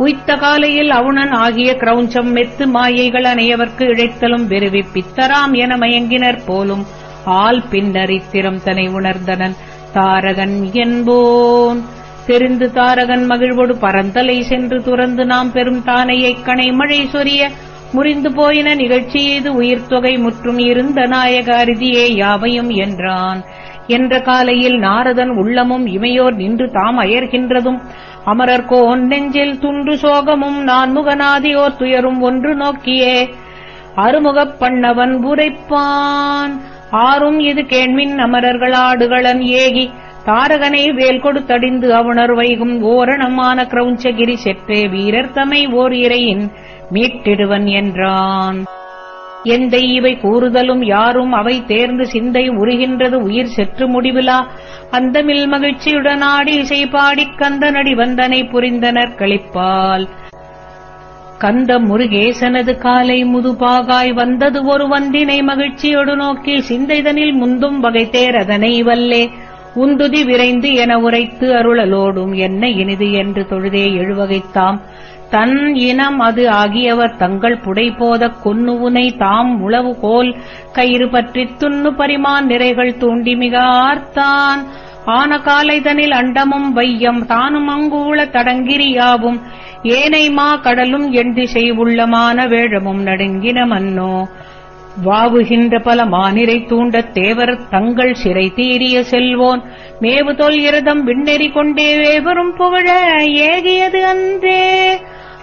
உய்த்த காலையில் அவுணன் ஆகிய கிரௌஞ்சம் மெத்து மாயைகள் அனையவர்க்கு இழைத்தலும் வெறுவி பித்தராம் என மயங்கினர் போலும் ஆள் பின்னரித்திரம் தனை உணர்ந்தனன். தாரகன் என்போன். தெரிந்து தாரகன் மகிழ்வோடு பரந்தலை சென்று துறந்து நாம் பெரும் தானையைக் கணை மழை சொரிய முறிந்து போயின நிகழ்ச்சி எய்து உயிர்த்தொகை முற்றும் இருந்த நாயக அரிதியே யாவையும் என்றான். என்ற காலையில் நாரதன் உள்ளமும் இமையோர் நின்று தாம் அயர்கின்றதும் அமரர்கோன் நெஞ்சில் துண்டு சோகமும் நான் முகநாதியோர் துயரும் ஒன்று நோக்கியே. அருமுகப் பண்ணவன் உரைப்பான் ஆறும் இது கேண்மின் அமரர்கள் ஆடுகளன் ஏகி. தாரகனை வேல் கொடுத்தடிந்து அவுணர் வைகும் ஓரணமான கிரௌஞ்சகிரி செப்பே வீரர் தமை ஓர் இறையின் மீட்டிடுவன் என்றான். எந்தை இவை கூறுதலும் யாரும் அவை தேர்ந்து சிந்தை உருகின்றது உயிர் செற்று முடிவிலா. அந்தமில் மில் மகிழ்ச்சியுடனாடி இசை பாடிக் கந்தனடி வந்தனை புரிந்தனர் களிப்பால் கந்த முருகேசனது காலை முதுபாகாய் வந்தது ஒரு வந்தினை மகிழ்ச்சியொடு நோக்கி சிந்தைதனில் முந்தும் வகை தேரதனை வல்லே. உந்துதி விரைந்து என உரைத்து அருளலோடும் என்ன இனிது என்று தொழுதே எழுவகைத்தாம். தன் இனம் அது ஆகியவர் தங்கள் புடைபோதக் கொன்னுவுனை தாம் உளவு கோல். கயிறு பற்றித் துண்ணு பரிமான் நிறைகள் தூண்டி மிக ஆர்த்தான் ஆன காலைதனில் அண்டமும் வையம் தானும் அங்கூள தடங்கிரியாவும் ஏனை மா கடலும் எண்டிசை உள்ளமான வேழமும் நடுங்கின மன்னோ. வாவுகின்ற பல மானிரை தூண்டத் தேவர் தங்கள் சிறை தீரிய செல்வோன். மேவு தொல் இரதம் விண்ணெறி கொண்டே வேவரும் புகழ ஏகியது அன்றே.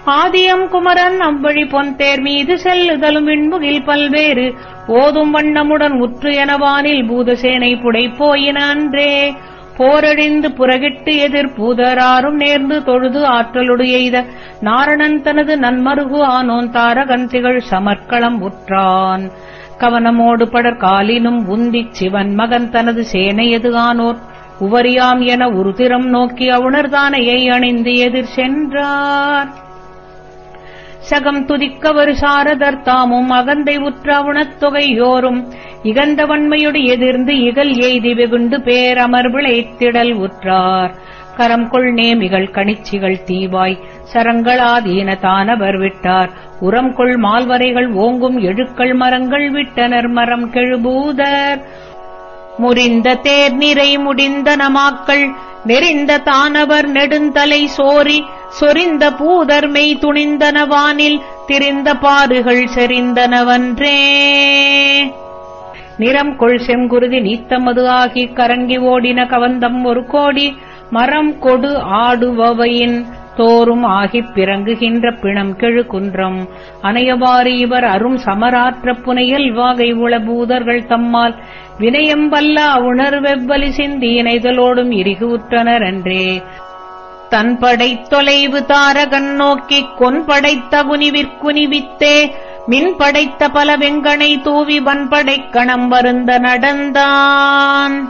ஆதியம் குமரன் அவ்வழி பொன்தேர் மீது செல்லுதலும் விண்முகில் பல்வேறு. ஓதும் வண்ணமுடன் உற்று எனவானில் பூதசேனை புடை அன்றே. போரழிந்து புறகிட்டு எதிர் பூதராரும் நேர்ந்து தொழுது ஆற்றலொடு எய்த நாரணன் தனது நன்மருகு ஆனோன் தாரகன் திகழ் சமர்க்களம் உற்றான். கவனமோடு படர் காலினும் உந்திச் சிவன் மகன் தனது சேனையது ஆனோர்? உவரியாம் என உருதிரம் நோக்கி அவுணர்தானையை அணிந்து எதிர் சென்றார். சகம் துதிக்கவரு சாரதர் தாமும் அகந்தை உற்ற உணத்தொகையோரும் இகந்த வன்மையொடு எதிர்ந்து இகல் எய்தி வெகுண்டு பேரமர் விளைத்திடல் உற்றார். கரம் கொள் நேமிகள் கணிச்சிகள் தீவாய் சரங்களாதீன தானவர் விட்டார். உரம் கொள் மால்வரைகள் ஓங்கும் எழுக்கள் மரங்கள் விட்டனர் மரம் கெழுபூதர். முறிந்த தேர் நிறை முடிந்த நமாக்கள் நெறிந்த தானவர் நெடுந்தலை சோரி சொரிந்த பூதர் மெய் துணிந்தனவானில் திரிந்த பாறுகள் செறிந்தனவன்றே. நிறம் கொள் செங்குருதி நீத்தமது ஆகி கரங்கி ஓடின கவந்தம் ஒரு கோடி மரம் கொடு ஆடுபவையின் தோறும் ஆகிப் பிறங்குகின்ற பிணம் கெழு குன்றம். அனையவாறு இவர் அரும் சமராற்ற புனையல் வாகை உள பூதர்கள் தம்மால் வினயம் வல்லா உணர் வெவ்வலி சிந்தி இணைதலோடும் இரிகு உற்றனர் என்றே தன் படைத் தொலைவு தாரகன் நோக்கிக் கொன் படைத்த குனிவிற்குனிவித்தே மின் படைத்த பல வெங்கனை தூவி வன்படைக் கணம் வருந்த நடந்தான்.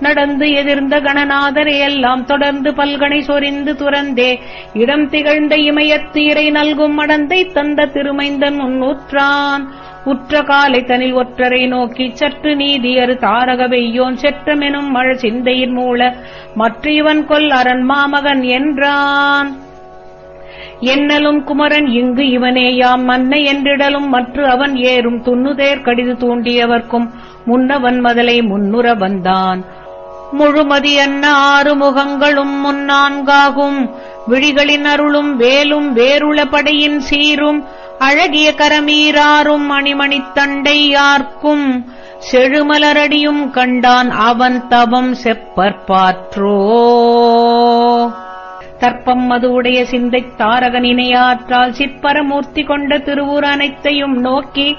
நடந்து எதிர்ந்த கணநாதரை எல்லாம் தொடர்ந்து பல்கனை சொரிந்து துறந்தே. இடம் திகழ்ந்த இமயத்தீரை நல்கும் மடந்தை தந்த திருமைந்தன் முன்னூற்றான் உற்ற காலை தனில் ஒற்றரை நோக்கி சற்று நீதியரு தாரக வெய்யோன் செற்றமெனும் மழ சிந்தையின் மூல மற்ற இவன் கொல் அரண் மாமகன் என்றான். என்னலும் குமரன் இங்கு இவனேயாம் மன்னை என்றிடலும் மற்ற அவன் ஏறும் துண்ணுதேர் கடிது தூண்டியவர்க்கும் முன்னவன் மதலை முன்னுற வந்தான். முழுமதி அன்ன ஆறு முகங்களும் முன்னான்காகும் விழிகளின் அருளும் வேலும் வேருள படையின் சீரும் அழகிய கரமீராரும் மணிமணித் தண்டை யார்க்கும் செழுமலரடியும் கண்டான் அவன் தவம் செப்பற்பாற்றோ தர்ப்பம் மதுவுடைய உடைய சிந்தைத் தாரகனினையாற்றால் சிற்பரமூர்த்தி கொண்ட திருவூர் அனைத்தையும் நோக்கி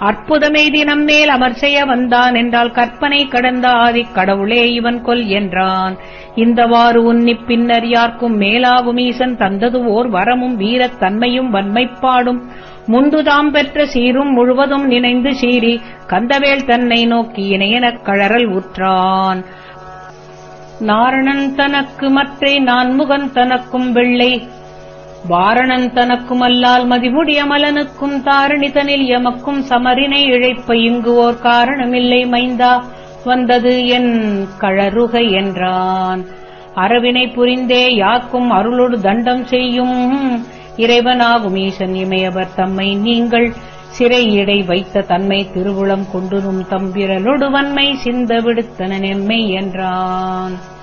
அற்புதமெய்தி தினம் மேல் அமர் செய்ய வந்தான் என்றால் கற்பனை கடந்த ஆதிக் கடவுளே இவன் கொல் என்றான். இந்தவாறு உன்னிப் பின்னர் யார்க்கும் மேலாகும் ஈசன் தந்தது ஓர் வரமும் வீரத் தன்மையும் வன்மைப்பாடும். முந்துதாம் பெற்ற சீரும் முழுவதும் நினைந்து சீறி கந்தவேல் தன்னை நோக்கி இணையெனக் கழறல் உற்றான். நாரணன் தனக்கு மற்றே நான்முகன் தனக்கும் வெள்ளை வாரணன் தனக்குமல்லால் மதிமுடியமலனுக்கும் தாரணிதனில் எமக்கும் சமரினை இழைப்ப இங்கு ஓர் காரணமில்லை மைந்தா. வந்தது என் கழருக என்றான். அரவினை புரிந்தே யாக்கும் அருளொடு தண்டம் செய்யும் இறைவனாகும் ஈசன் இமையவர் தம்மை நீங்கள். சிறையிடை வைத்த தன்மை திருவுளம் கொண்டுனும் தம்பிரலொடு வன்மை சிந்த விடுத்தன நெம்மை என்றான்.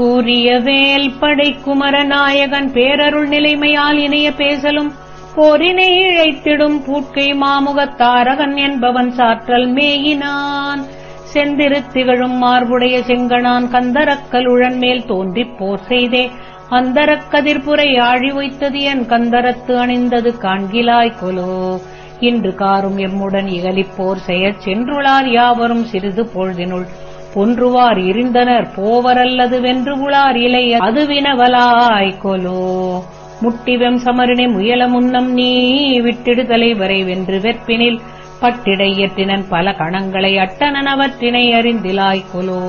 கூறிய வேல் படை குமரநாயகன் பேரருள் நிலைமையால் இணைய பேசலும். போரினை இழைத்திடும் பூட்கை மாமுகத்தாரகன் என்பவன் சாற்றல் மேயினான். செந்திருத்திகழும் மார்புடைய செங்கணான் கந்தரக்கலுழன் மேல் தோன்றிப் போர் செய்தே. அந்தரக் கதிர்புரை ஆழி வைத்தது என் கந்தரத்து அணிந்தது காண்கிலாய் கொலோ. இன்று காரும் எம்முடன் இகலிப் போர் செயற் சென்றுளார் யாவரும் சிறிது பொழுதினுள். பொன்றுவார் இருந்தனர் போவரல்லது வென்று உளார் இலை அது கொலோ. முட்டிவெம் சமரினை முயல முன்னம் நீ விட்டிடுதலை வரை வென்று வெற்பினில் பட்டிடையற்றினன் பல கணங்களை அட்டனன் அவற்றினை அறிந்திலாய்க் கொலோ.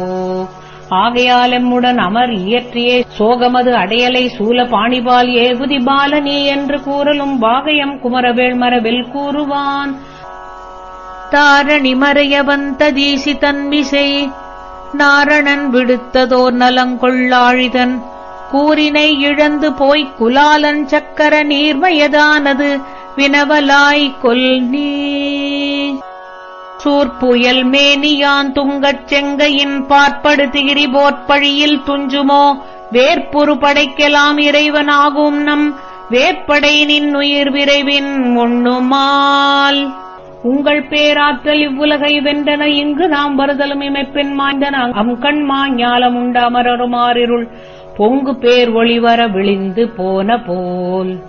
ஆகையால் எம்முடன் அமர் இயற்றியே சோகமது அடையலை சூல பாணிபால் ஏகுதி பாலனி என்று கூறலும் வாகயம் குமரவேள் மரபில் கூறுவான். தாரணி மறையவந்ததீசி தன்மிசை நாரணன் விடுத்ததோர் நலங்கொள்ளாழிதன். கூறினை இழந்து போய்க் குலாலன் சக்கர நீர்மயதானது. வினவலாய் கொல் நீ. மேனியான் துங்கச் செங்கையின் பார்ப்படு திகிரி போர்ப்பழியில் துஞ்சுமோ. வேற்புறு படைக்கலாம் இறைவனாகும் நம். வேற்படை உயிர் விரைவின் உண்ணுமால் உங்கள் பேராற்றல் இவ்வுலகை வென்றன. இங்கு நாம் வருதலும் இமைப்பெண் மாய்ந்தன அம்கண் மாஞாலம் உண்ட அமரருமாறிருள் பொங்கு பேர் ஒளிவர விழிந்து போன போல்.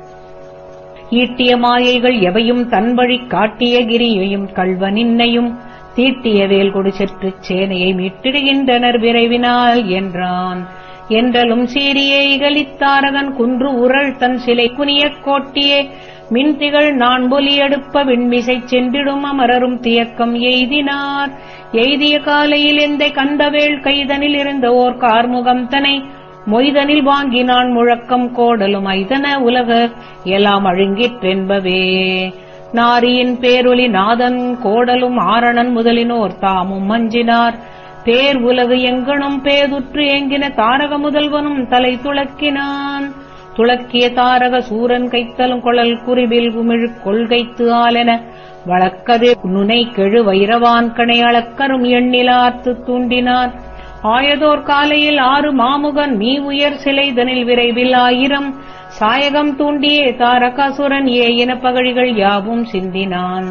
ஈட்டிய மாயைகள் எவையும் தன்வழி காட்டிய கிரியையும் கள்வனின்னையும் தீட்டிய வேல் கொடு செற்றுச் சேனையை மீட்டிடுகின்றனர் விரைவினால் என்றான். என்றலும் சீரியை இகழித்தாரகன் குன்று உரள் தன் சிலை குனியக் கோட்டியே மின்திகள் நான் ஒலி எடுப்ப விண்மிசைச் சென்றிடும் அமரரும் தியக்கம் எய்தினார். எய்திய காலையில் எந்தை கந்தவேள் கைதனில் இருந்த ஓர் கார்முகம் தனை மொய்தனில் வாங்கினான் முழக்கம் கோடலும் ஐதன உலக எல்லாம் அழுங்கிற்றென்பவே. நாரியின் பேரொலி நாதன் கோடலும் ஆரணன் முதலினோர் தாமும் மஞ்சினார். பேர் உலகு எங்கனும் பேதுற்று எங்கின தாரக முதல்வனும் தலை துளக்கினான். துளக்கிய தாரக சூரன் கைத்தலும் கொழல் குறிவில் உமிழ் கொள்கைத்து ஆலென வழக்கது நுனை கெழு வைரவான் கணை அளக்கரும் எண்ணிலார்த்து தூண்டினார். ஆயதோர் காலையில் ஆறு மாமுகன் மீ உயர் சிலைதனில் விரைவில் ஆயிரம் சாயகம் தூண்டியே தாரகாசுரன் ஏ இன பகழிகள் யாவும் சிந்தினான்.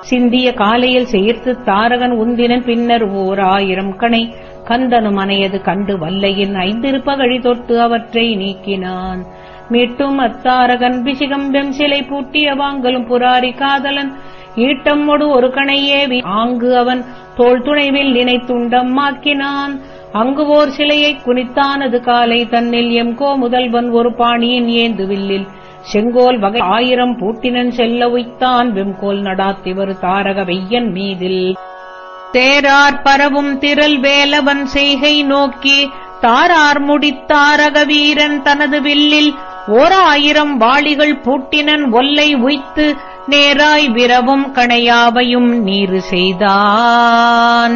சிந்திய காலையில் சேர்த்து தாரகன் உந்தினன் பின்னர் ஓர் ஆயிரம் கணை கந்தனும் அணையது கண்டு வல்லையின் ஐந்திருப்பகழி தொட்டு அவற்றை நீக்கினான். மீட்டும் அத்தாரகன் பிசிகம்பெம் சிலை பூட்டிய வாங்கலும் புராரி காதலன் ஈட்டம்மொடு ஒரு கணை ஆங்கு அவன் தோல் துணைவில் நினைத்துண்டம் மாக்கினான். அங்கு ஓர் சிலையை குனித்தானது காலை தன்னில் எம்கோ முதல்வன் ஒரு பாணியின் ஏந்து வில்லில். செங்கோல் வகை ஆயிரம் பூட்டினன் செல்ல உய்த்தான் வெம்கோல் நடாத்திவர் தாரக வெய்யன் மீதில். தேரார் பரவும் திரள் வேலவன் செய்கை நோக்கி தாரார் முடித்தாரக வீரன் தனது வில்லில் ஓர் ஆயிரம் வாளிகள் பூட்டினன் ஒல்லை உய்த்து நேராய் விரவும் கணையாவையும் நீரு செய்தான்.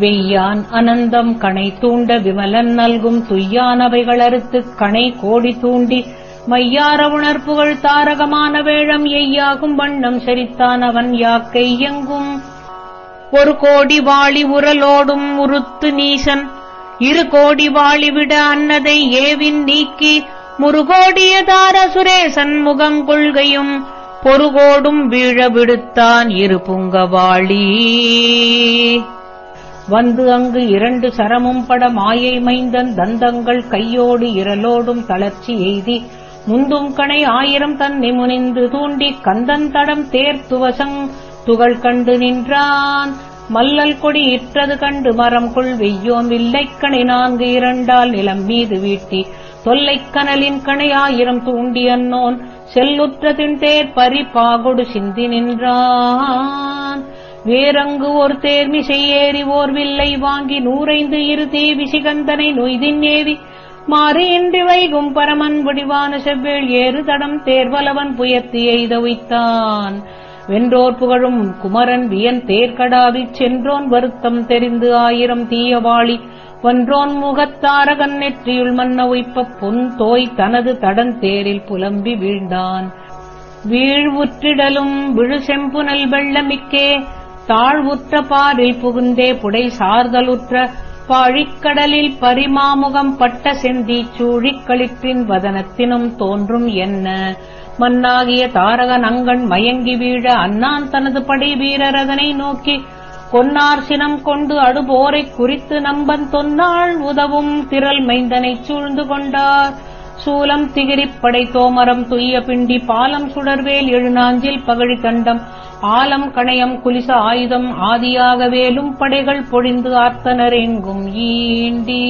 வெய்யான் அனந்தம் கணை தூண்ட விமலன் நல்கும் துய்யானவைகள் அறுத்து கணை கோடி தூண்டி மையார உணர்ப்புகள் தாரகமான வேழம் எய்யாகும் வண்ணம் செரித்தான் அவன் யாக்கை எங்கும். ஒரு கோடி வாளி உரலோடும் உருத்து நீசன். இரு கோடி வாளி விட அன்னதை ஏவின் நீக்கி முருகோடியதார சுரேசன் முகங்கொள்கையும் பொறுகோடும் வீழ விடுத்தான் இரு புங்கவாளி வந்து அங்கு இரண்டு சரமும் பட மாயை மைந்தன் தந்தங்கள் கையோடு இரலோடும் தளர்ச்சி எய்தி முந்தும் கணை ஆயிரம் தன்னை முனிந்து தூண்டி கந்தன் தடம் தேர்த்துவசங் துகள் கண்டு நின்றான். மல்லல் கொடி இற்றது கண்டு மரம் கொள் வெய்யோன் வில்லைக்கணை நான்கு இரண்டால் நிலம் மீது வீட்டி. தொல்லைக் கனலின் கணை ஆயிரம் தூண்டி அன்னோன். செல்லுற்றதின் தேர் பரி பாகொடு சிந்தி நின்றான். வேறங்கு ஒரு தேர்மிசை ஏறி ஓர் வில்லை வாங்கி நூறைந்து இரு தேவி சிகந்தனை நொய்தின் ஏவி. மாறியின்றி வைகும் பரமன் வடிவான செவ்வேள் ஏறு தடம் தேர்வலவன் புயத்து எய்த உய்த்தான். வென்றோர் புகழும் குமரன் வியன் தேர்கடாவிச் சென்றோன் வருத்தம் தெரிந்து ஆயிரம் தீயவாளி. வன்றோன் முகத்தாரகன் நெற்றியுள் மன்ன உய்ப்ப பொன் தோய் தனது தடன் தேரில் புலம்பி வீழ்ந்தான். வீழ்வுற்றிடலும் விழு செம்புனல் வெள்ளமிக்கே. தாழ்வுற்ற பாரில் புகுந்தே புடை சார்தலுற்ற. பாழிக்கடலில் பரிமாமுகம் பட்ட செந்தி சூழிக்களிற்றின் வதனத்தினும் தோன்றும் என்ன? மன்னாகிய தாரகன் அங்கண் மயங்கி வீழ அண்ணான் தனது படை வீரரதனை நோக்கி கொன்னார் சினம் கொண்டு அடுபோரைக் குறித்து நம்பன் தொன்னாள் உதவும் திரள் மைந்தனைச் சூழ்ந்து கொண்டார். சூலம் திகிரிப்படை தோமரம் துய்ய பிண்டி பாலம் சுடர்வேல் எழுநாஞ்சில் பகழி தண்டம். ஆலம் கணையம் குலிச ஆயுதம் ஆதியாக வேலும் படைகள் பொழிந்து ஆர்த்தனர் எங்கும் ஈண்டி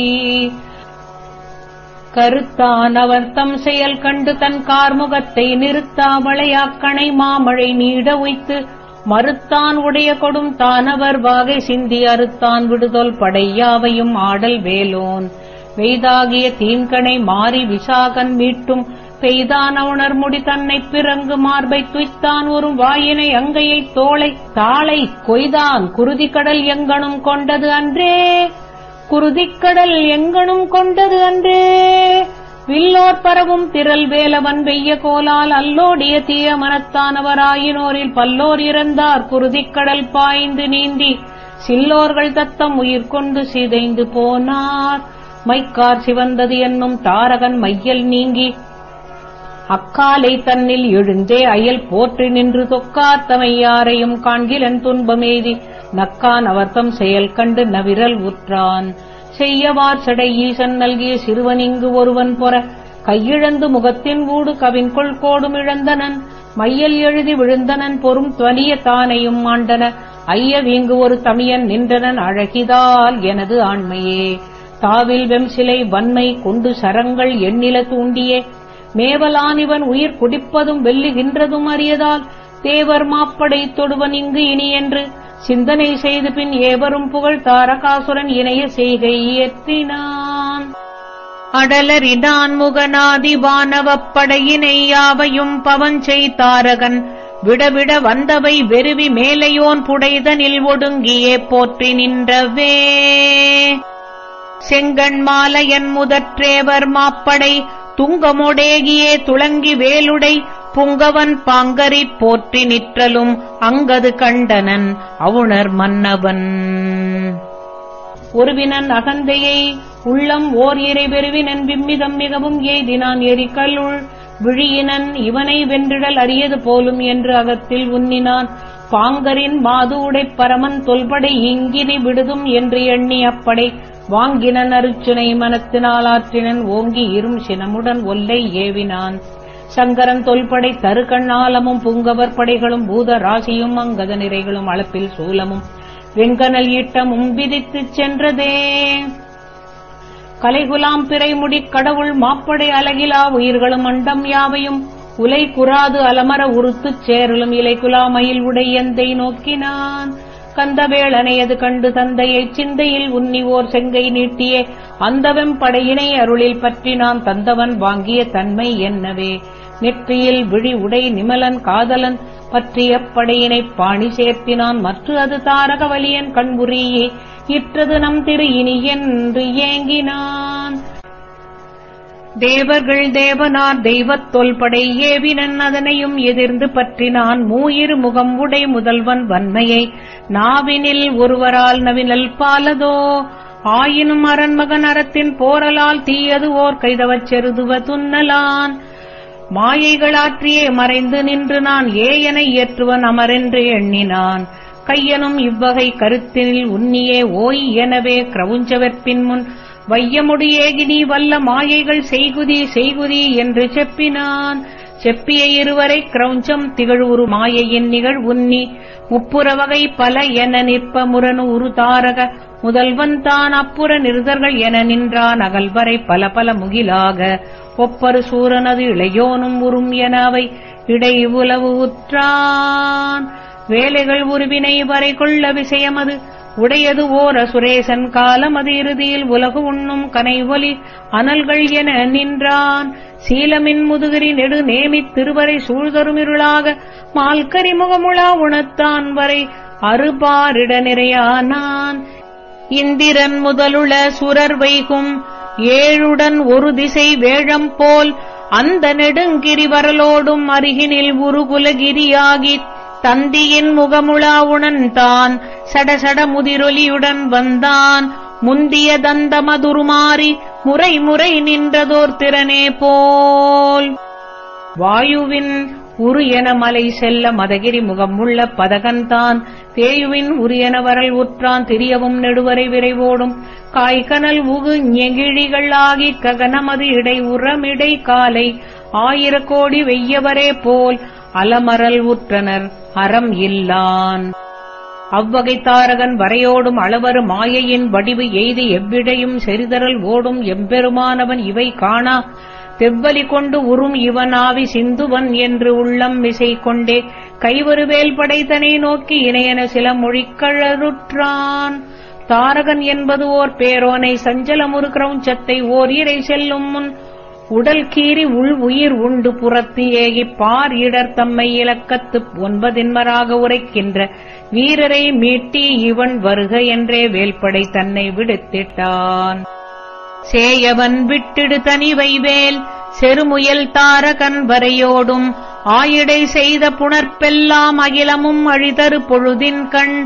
கருத்தானவர் தம் செயல் கண்டு தன் கார்முகத்தை நிறுத்தா வளையாக்கணை மாமழை நீட உய்த்து மறுத்தான் உடைய கொடும் தானவர் வாகை சிந்தி அறுத்தான் விடுதொல் படையாவையும் ஆடல் வேலோன். வெய்தாகிய தீன்கணை மாறி விசாகன் மீட்டும் பெய்தான் உணர் முடி தன்னை பிறங்கு மார்பை துய்த்தான் ஒரு வாயினை அங்கையை தோளை தாளை கொய்தான் குருதிக்கடல் எங்கனும் கொண்டது அன்றே. குருதிக்கடல் எங்கனும் கொண்டது அன்றே? வில்லோர் பரவும் திரள் வேலவன் வெய்ய கோலால் அல்லோடிய தீய மனத்தானவராயினோரில் பல்லோர் இறந்தார். குருதிக்கடல் பாய்ந்து நீந்தி சில்லோர்கள் தத்தம் உயிர் கொண்டு சிதைந்து போனார். மைக்கார் சிவந்தது என்னும் தாரகன் மையல் நீங்கி அக்காலை தன்னில் எழுந்தே அயல் போற்றி நின்று தொக்கார் தமையாரையும் காண்கிலன் துன்பமேதி. நக்கான் அவர்த்தம் செயல் கண்டு நவிரல் உற்றான். செய்யவார் சடை ஈசன் நல்கிய சிறுவனிங்கு ஒருவன் பொற. கையிழந்து முகத்தின் ஊடு கவின்கொள் கோடும் இழந்தனன். மையல் எழுதி விழுந்தனன் பொறும் துவலிய தானையும் ஆண்டன. ஐய வீங்கு ஒரு தமியன் நின்றனன் அழகிதால் எனது ஆண்மையே. தாவில் வெம்சிலை வன்மை கொண்டு சரங்கள் எண்ணில தூண்டியே. மேவலான் இவன் உயிர் குடிப்பதும் வெல்லுகின்றதும் அறியதால் தேவர் மாப்படை தொடுவன் இங்கு இனி என்று சிந்தனை செய்து பின் ஏவரும் புகழ் தாரகாசுரன் இணைய செய்கை ஏற்றினான் அடலரிதான் முகநாதி வானவப்படையினை யாவையும் பவஞ்செய் தாரகன். விடவிட வந்தவை வெறுவி மேலையோன் புடைதனில் ஒடுங்கியே போற்றி நின்றவே. செங்கண் மாலையன் முதற்றேவர் மாப்படை துங்கமொடேகியே துளங்கி வேலுடை புங்கவன் பாங்கரி போற்றி நிற்றலும் அங்கது கண்டனன் அவுணர் மன்னவன். ஒருவினன் அகந்தையை உள்ளம் ஓர் இறை பெருவினன் விம்மிதம் மிகவும் எய்தினான் எரிக்கல்லுள் விழியினன் இவனை வென்றிடல் அறியது போலும் என்று அகத்தில் உன்னினான் பாங்கரின் மாது உடை பரமன் தொல்படை இங்கினி விடுதும் என்று எண்ணி அப்படை வாங்கினன் அருச்சுனை மனத்தினால் ஆற்றினன் ஓங்கி இரும் சினமுடன் ஒல்லை ஏவினான். சங்கரன் தொல்படை தருகண்ணாலமும் புங்கவர் படைகளும் பூத ராசியும் அங்கத நிறைகளும் அளப்பில் சூலமும். வெங்கனல் ஈட்டமும் விதித்துச் சென்றதே. கலைகுலாம் பிறைமுடி கடவுள் மாப்படை அலகிலா உயிர்களும் அண்டம் யாவையும். உலை குறாது அலமர உறுத்துச் சேரலும் இலை மயில் உடையந்தை நோக்கினான். கந்தவேளனையது கண்டு தந்தையைச் சிந்தையில் உன்னிவோர் செங்கை நீட்டியே. அந்தவெம் படையினை அருளில் பற்றி நான் தந்தவன் வாங்கிய தன்மை என்னவே. நெற்றியில் விழி உடை நிமலன் காதலன் பற்றிய படையினைப் பாணி சேர்த்தினான். மற்ற அது தாரகவலியன் கண்புரியே. இற்றது நம் திரு இனி என்று ஏங்கினான். தேவர்கள் தேவனார் தெய்வத் தொல்படை ஏவினன் அதனையும் எதிர்ந்து பற்றினான் மூயிரு முகம் உடை முதல்வன் வன்மையை. நாவினில் ஒருவரால் நவினல் பாலதோ? ஆயினும் அரண்மகன் அறத்தின் போரலால் தீயது ஓர் கைதவச் செருதுவ துன்னலான். மாயைகளாற்றியே மறைந்து நின்று நான் ஏயனை இயற்றுவன் அமரென்று எண்ணினான். கையனும் இவ்வகை கருத்தினில் உன்னியே ஓய் எனவே கிரவுஞ்சவற்பின் முன் வையமுடியேகினி வல்ல மாயைகள் செய்குதி செய்குதி என்று செப்பினான். செப்பிய இருவரை கிரௌஞ்சம் திகழ்வுரு மாயையின் நிகழ் உன்னி. முப்புற வகை பல என நிற்ப முரணு உரு தாரக. முதல்வன் தான் அப்புற நிறுதர்கள் என நின்றான். அகல்வரை பல பல முகிலாக. ஒப்பரு சூரனது இளையோனும் உறும் என அவை இடை உலவு உற்றான். வேலைகள் உருவினை வரை கொள்ள விஷயமது. உடையது ஓர சுரேசன் காலம் அது இறுதியில் உலகு உண்ணும் கனை ஒலி அனல்கள் என நின்றான். சீலமின் முதுகிரி நெடு நேமித் திருவரை சூழ்தருமிருளாக மால்கரி முகமுழா உணத்தான் வரை அறுபாரிட நிறையானான். இந்திரன் முதலுள சுரர் வைகும் ஏழுடன் ஒரு திசை வேழம் போல் அந்த நெடுங்கிரி வரலோடும் அருகினில் உருகுலகிரியாகித் தந்தியின் முகமுழா உணன்தான் சடசட முதிரொலியுடன் வந்தான். முந்திய தந்த மதுருமாறி முறை முறை நின்றதோர் திறனே போல். வாயுவின் உரு என மலை செல்ல மதகிரி முகமுள்ள பதகன்தான் தேயுவின் உரியன வரல் உற்றான் திரியவும் நெடுவரை விரைவோடும். காய்கனல் உகு நெகிழிகள் ஆகி ககனமது இடை உரமிடை காலை. ஆயிர கோடி வெய்யவரே போல் அலமரல் உற்றனர் அறம் இல்லான். அவ்வகை தாரகன் வரையோடும் அளவரு மாயையின் வடிவு எய்தி எவ்விடையும் செறிதரல் ஓடும் எம்பெருமானவன் இவை காணா. தெவ்வலி கொண்டு உறும் இவனாவி சிந்துவன் என்று உள்ளம் விசை கொண்டே கைவருவேல் படைத்தனை நோக்கி இணையன சில மொழிக்கழருற்றான். தாரகன் என்பது ஓர் பேரோனை சஞ்சலமுறு கிரௌஞ்சத்தை ஓர் இறை செல்லும் முன் உடல் கீறி உள் உயிர் உண்டு புறத்து ஏகிப் பார் இடர் தம்மை இலக்கத்து ஒன்பதின்மராக உரைக்கின்ற வீரரை மீட்டி இவன் வருக என்றே வேல்படை தன்னை விடுத்திட்டான். சேயவன் விட்டிடு தனிவை வேல் செருமுயல் தாரகன் வரையோடும் ஆயிடை செய்த புணர்ப்பெல்லாம் அகிலமும் அழிதரு பொழுதின் கண்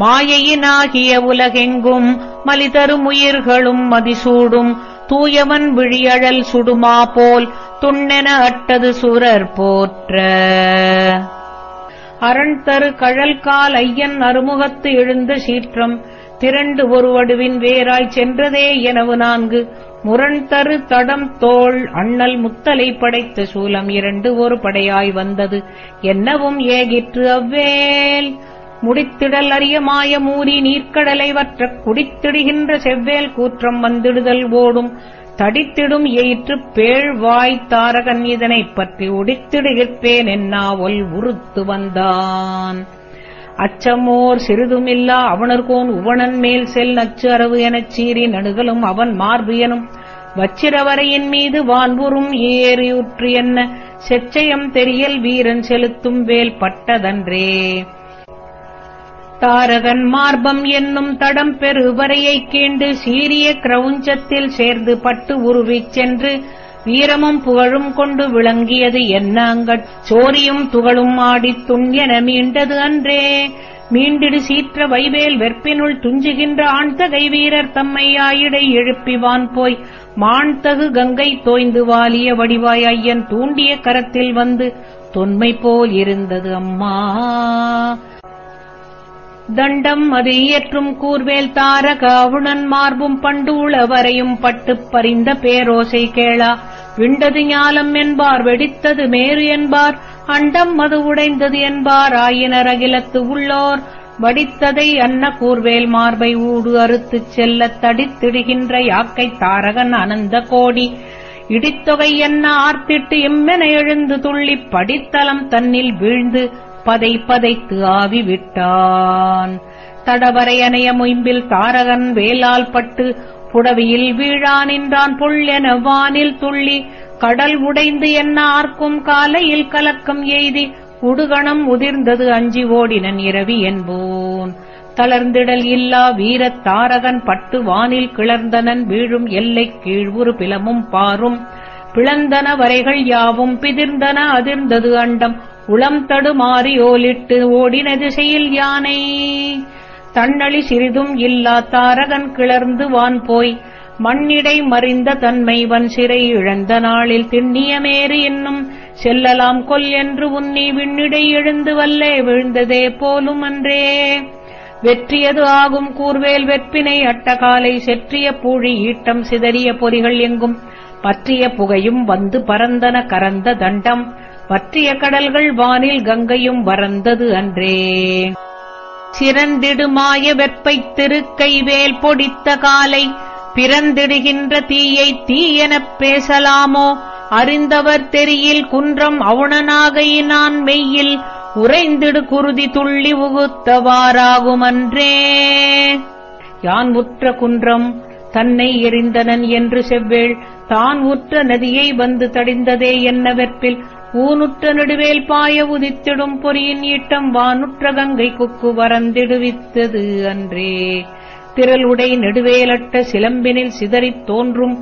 மாயையினாகிய உலகெங்கும் மலிதரும் உயிர்களும் மதிசூடும் தூயவன் விழியழல் சுடுமா போல் துண்ணென அட்டது சுரர் போற்ற. அரண் தரு கழல்கால் ஐயன் அருமுகத்து எழுந்த சீற்றம் திரண்டு ஒரு வடுவின் வேராய்ச் சென்றதே எனவு நான்கு. முரண்தரு தடம் தோள் அண்ணல் முத்தலை படைத்த சூலம் இரண்டு ஒரு படையாய் வந்தது. என்னவும் ஏகிற்று அவ்வேல். முடித்திடல் அரிய மாய மூரி நீர்க்கடலை வற்றக் குடித்திடுகின்ற செவ்வேல் கூற்றம் வந்திடுதல் ஓடும். தடித்திடும் எயிற்று பேழ்வாய் தாரகன் இதனைப் பற்றி உடித்திடுகிற்பேன் என்னா ஒல் உறுத்து வந்தான். அச்சமோர் சிறிதுமில்லா அவனர்கோன் உவணன் மேல் செல் நச்சு அரவு எனச் சீறி நடுகளும் அவன் மார்பு எனும். வச்சிரவரையின் மீது வான்புறும் ஏறியுற்று என்ன? செச்சயம் தெரியல் வீரன் செலுத்தும் வேல் பட்டதன்றே. தாரகன் மார்பம் என்னும் தடம் பெரு வரையைக் கீண்டு சீரிய கிரவுஞ்சத்தில் சேர்ந்து பட்டு உருவிச் சென்று வீரமும் புகழும் கொண்டு விளங்கியது என்னாங்கட். சோரியும் துகளும் ஆடித் துண்யன மீண்டது அன்றே. மீண்டிடு சீற்ற வைவேல் வெற்பினுள் துஞ்சுகின்ற ஆண்தகை வீரர் தம்மை ஆயிடை எழுப்பிவான் போய். மாண்தகு கங்கை தோய்ந்து வாலிய வடிவாய் ஐயன் தூண்டிய கரத்தில் வந்து தொன்மை போல் இருந்தது அம்மா. தண்டம் அது இயற்றும் கூர்வேல் தாரக அவுணன் மார்பும் பண்டு உளவரையும் பட்டுப் பறிந்த பேரோசை கேளா. விண்டது ஞாலம் என்பார் வெடித்தது மேரு என்பார் அண்டம் அது உடைந்தது என்பார் ஆயினர் அகிலத்து உள்ளோர். வடித்ததை அன்ன கூர்வேல் மார்பை ஊடு அறுத்துச் செல்லத் தடித்திடுகின்ற யாக்கை தாரகன் அனந்த கோடி. இடித்தொகை என்ன ஆர்த்திட்டு எம்மென எழுந்து துள்ளிப் படித்தலம் தன்னில் வீழ்ந்து பதை பதைத்து ஆவி விட்டான் தடவரை அணைய முயம்பில் தாரகன் வேலால் பட்டு புடவியில் வீழா நின்றான் புள்ளென வானில் துள்ளி கடல் உடைந்து என்ன ஆர்க்கும் காலையில் கலக்கம் எய்தி உடுகணம் உதிர்ந்தது அஞ்சி ஓடினன் இரவி என்போன். தளர்ந்திடல் இல்லா வீரத் தாரகன் பட்டு வானில் கிளர்ந்தனன் வீழும் எல்லை கீழ்வுறு பிலமும் பாரும். பிளந்தன வரைகள் யாவும் பிதிர்ந்தன அதிர்ந்தது அண்டம் உளம் தடுமாறி ஓலிட்டு ஓடின திசையில் யானை. தன்னழி சிறிதும் இல்லா தாரகன் கிளர்ந்து வான் போய் மண்ணிடை மறிந்த தன்மை வன் சிறை இழந்த நாளில் திண்ணியமேறு என்னும் செல்லலாம் கொல் என்று உன்னி விண்ணிடை எழுந்து வல்லே விழுந்ததே போலும் அன்றே. வெற்றியது ஆகும் கூர்வேல் வெற்பினை அட்டகாலை செற்றிய பூழி ஈட்டம் சிதறிய பொறிகள் எங்கும் பற்றிய புகையும் வந்து பரந்தன கரந்த தண்டம் பற்றிய கடல்கள் வானில் கங்கையும் வறந்தது அன்றே. சிறந்திடுமாய வெப்பைத் திருக்கைவேல் பொடித்த காலை பிறந்திடுகின்ற தீயை தீயெனப் பேசலாமோ? அறிந்தவர் தெரியில் குன்றம் அவுணனாகையினான் மெய்யில் உறைந்திடு குருதி துள்ளி உகுத்தவாறாகுமன்றே. யான் உற்ற குன்றம் தன்னை எரிந்தனன் என்று செவ்வேள் தான் உற்ற நதியை வந்து தடிந்ததே என்ன வெற்பில் ஊனுற்ற நெடுவேல் பாய உதித்திடும் பொறியின் ஈட்டம் வானுற்ற கங்கை குக்கு வரந்திடுவித்தது அன்றே. திரளுடை நெடுவேலட்ட சிலம்பினில் சிதறித் தோன்றும்.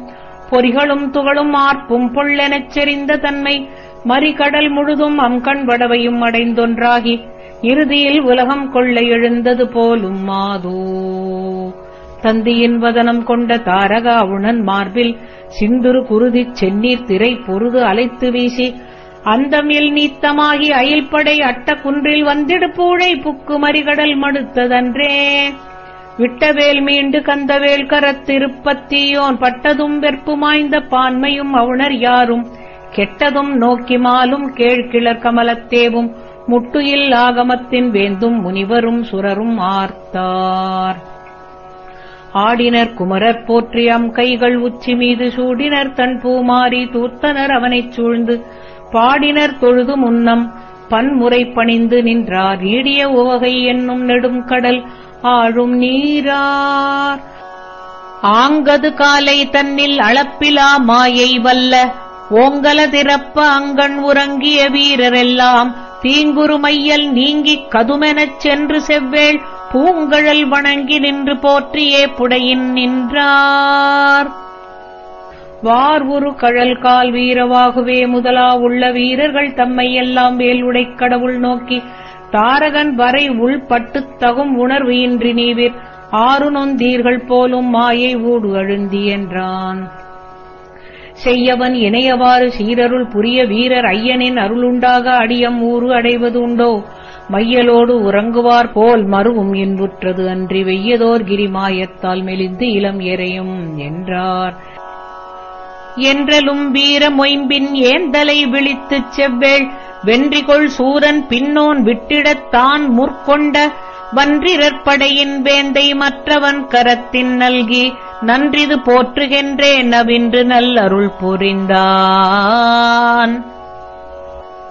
பொறிகளும் துகளும் ஆர்ப்பும் பொள்ளெனச் செறிந்த தன்மை. மறிகடல் முழுதும் அம்கண் வடவையும் அடைந்தொன்றாகி இறுதியில் உலகம் கொள்ள எழுந்தது போலும் மாதோ. தந்தியின் வதனம் கொண்ட தாரகா உணன் மார்பில் சிந்துரு குருதிச் சென்னீர் திரை பொருது அலைத்து வீசி அந்தமில் நீத்தமாகி அயில்படை அட்ட குன்றில் வந்திடுப்பூழை புக்கு மறிகடல் மடுத்ததன்றே. விட்டவேல் மீண்டு கந்தவேல் கரத்திருப்பத்தியோன் பட்டதும் வெற்புமாய்ந்த பான்மையும் அவுணர் யாரும். கெட்டதும் நோக்கி மாலும் கேழ்கிளர் கமலத்தேவும். முட்டுயில் ஆகமத்தின் வேந்தும் முனிவரும் சுரரும் ஆர்த்தார். ஆடினர் குமரர் போற்றியம் கைகள் உச்சி மீது சூடினர் தன் பூமாரி தூர்த்தனர் அவனைச் சூழ்ந்து. பாடினர் தொழுது முன்னம் பன்முறை பணிந்து நின்றார். ஈடிய உவகை என்னும் நெடும் கடல் ஆழும் நீரார். ஆங்கது காலை தன்னில் அளப்பிலா மாயை வல்ல ஓங்கல திறப்ப அங்கண் உறங்கிய வீரரெல்லாம் தீங்குருமையல் நீங்கிக் கதுமெனச் சென்று செவ்வேள் பூங்கழல் வணங்கி நின்று போற்றியே புடையின் நின்றார். வார் ஒரு கழல்கால் வீரவாகுவே முதலா உள்ள வீரர்கள் தம்மை எல்லாம் வேலுடைக் கடவுள் நோக்கி தாரகன் வரை உள்பட்டுத் தகும் உணர்வு இன்றி நீவிர் ஆறு நொந்தீர்கள் போலும் மாயை ஊடு அழுந்தி என்றான். செய்யவன் இணையவாறு சீரருள் புரிய வீரர் ஐயனின் அருளுண்டாக அடியம் ஊறு அடைவது உண்டோ? மையலோடு உறங்குவார் போல் மருவும் இன்புற்றது அன்றி வெய்யதோர் கிரிமாயத்தால் மெலிந்து இளம் எறையும் என்றார். என்றலும் வீர மொயம்பின் ஏந்தலை விழித்துச் செவ்வேள். வென்றிகொள் சூரன் பின்னோன் விட்டிடத்தான் முற்கொண்ட வன்றிரற்படையின் வேந்தை மற்றவன் கரத்தின் நல்கி நன்றிது போற்றுகின்றேன் நவின்று நல்லருள் புரிந்தான்.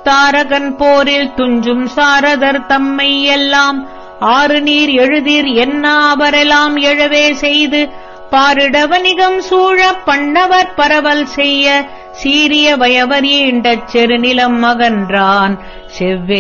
தாரகன் போரில் துஞ்சும் சாரதர் தம்மை எல்லாம் ஆறு நீர் எழுதீர் என்ன அவரெல்லாம் எழவே செய்து பாரிடவனிகம் சூழ பண்ணவர் பரவல் செய்ய சீரிய வயவர் ஈண்டச் செருநிலம் மகன்றான் செவ்வேள்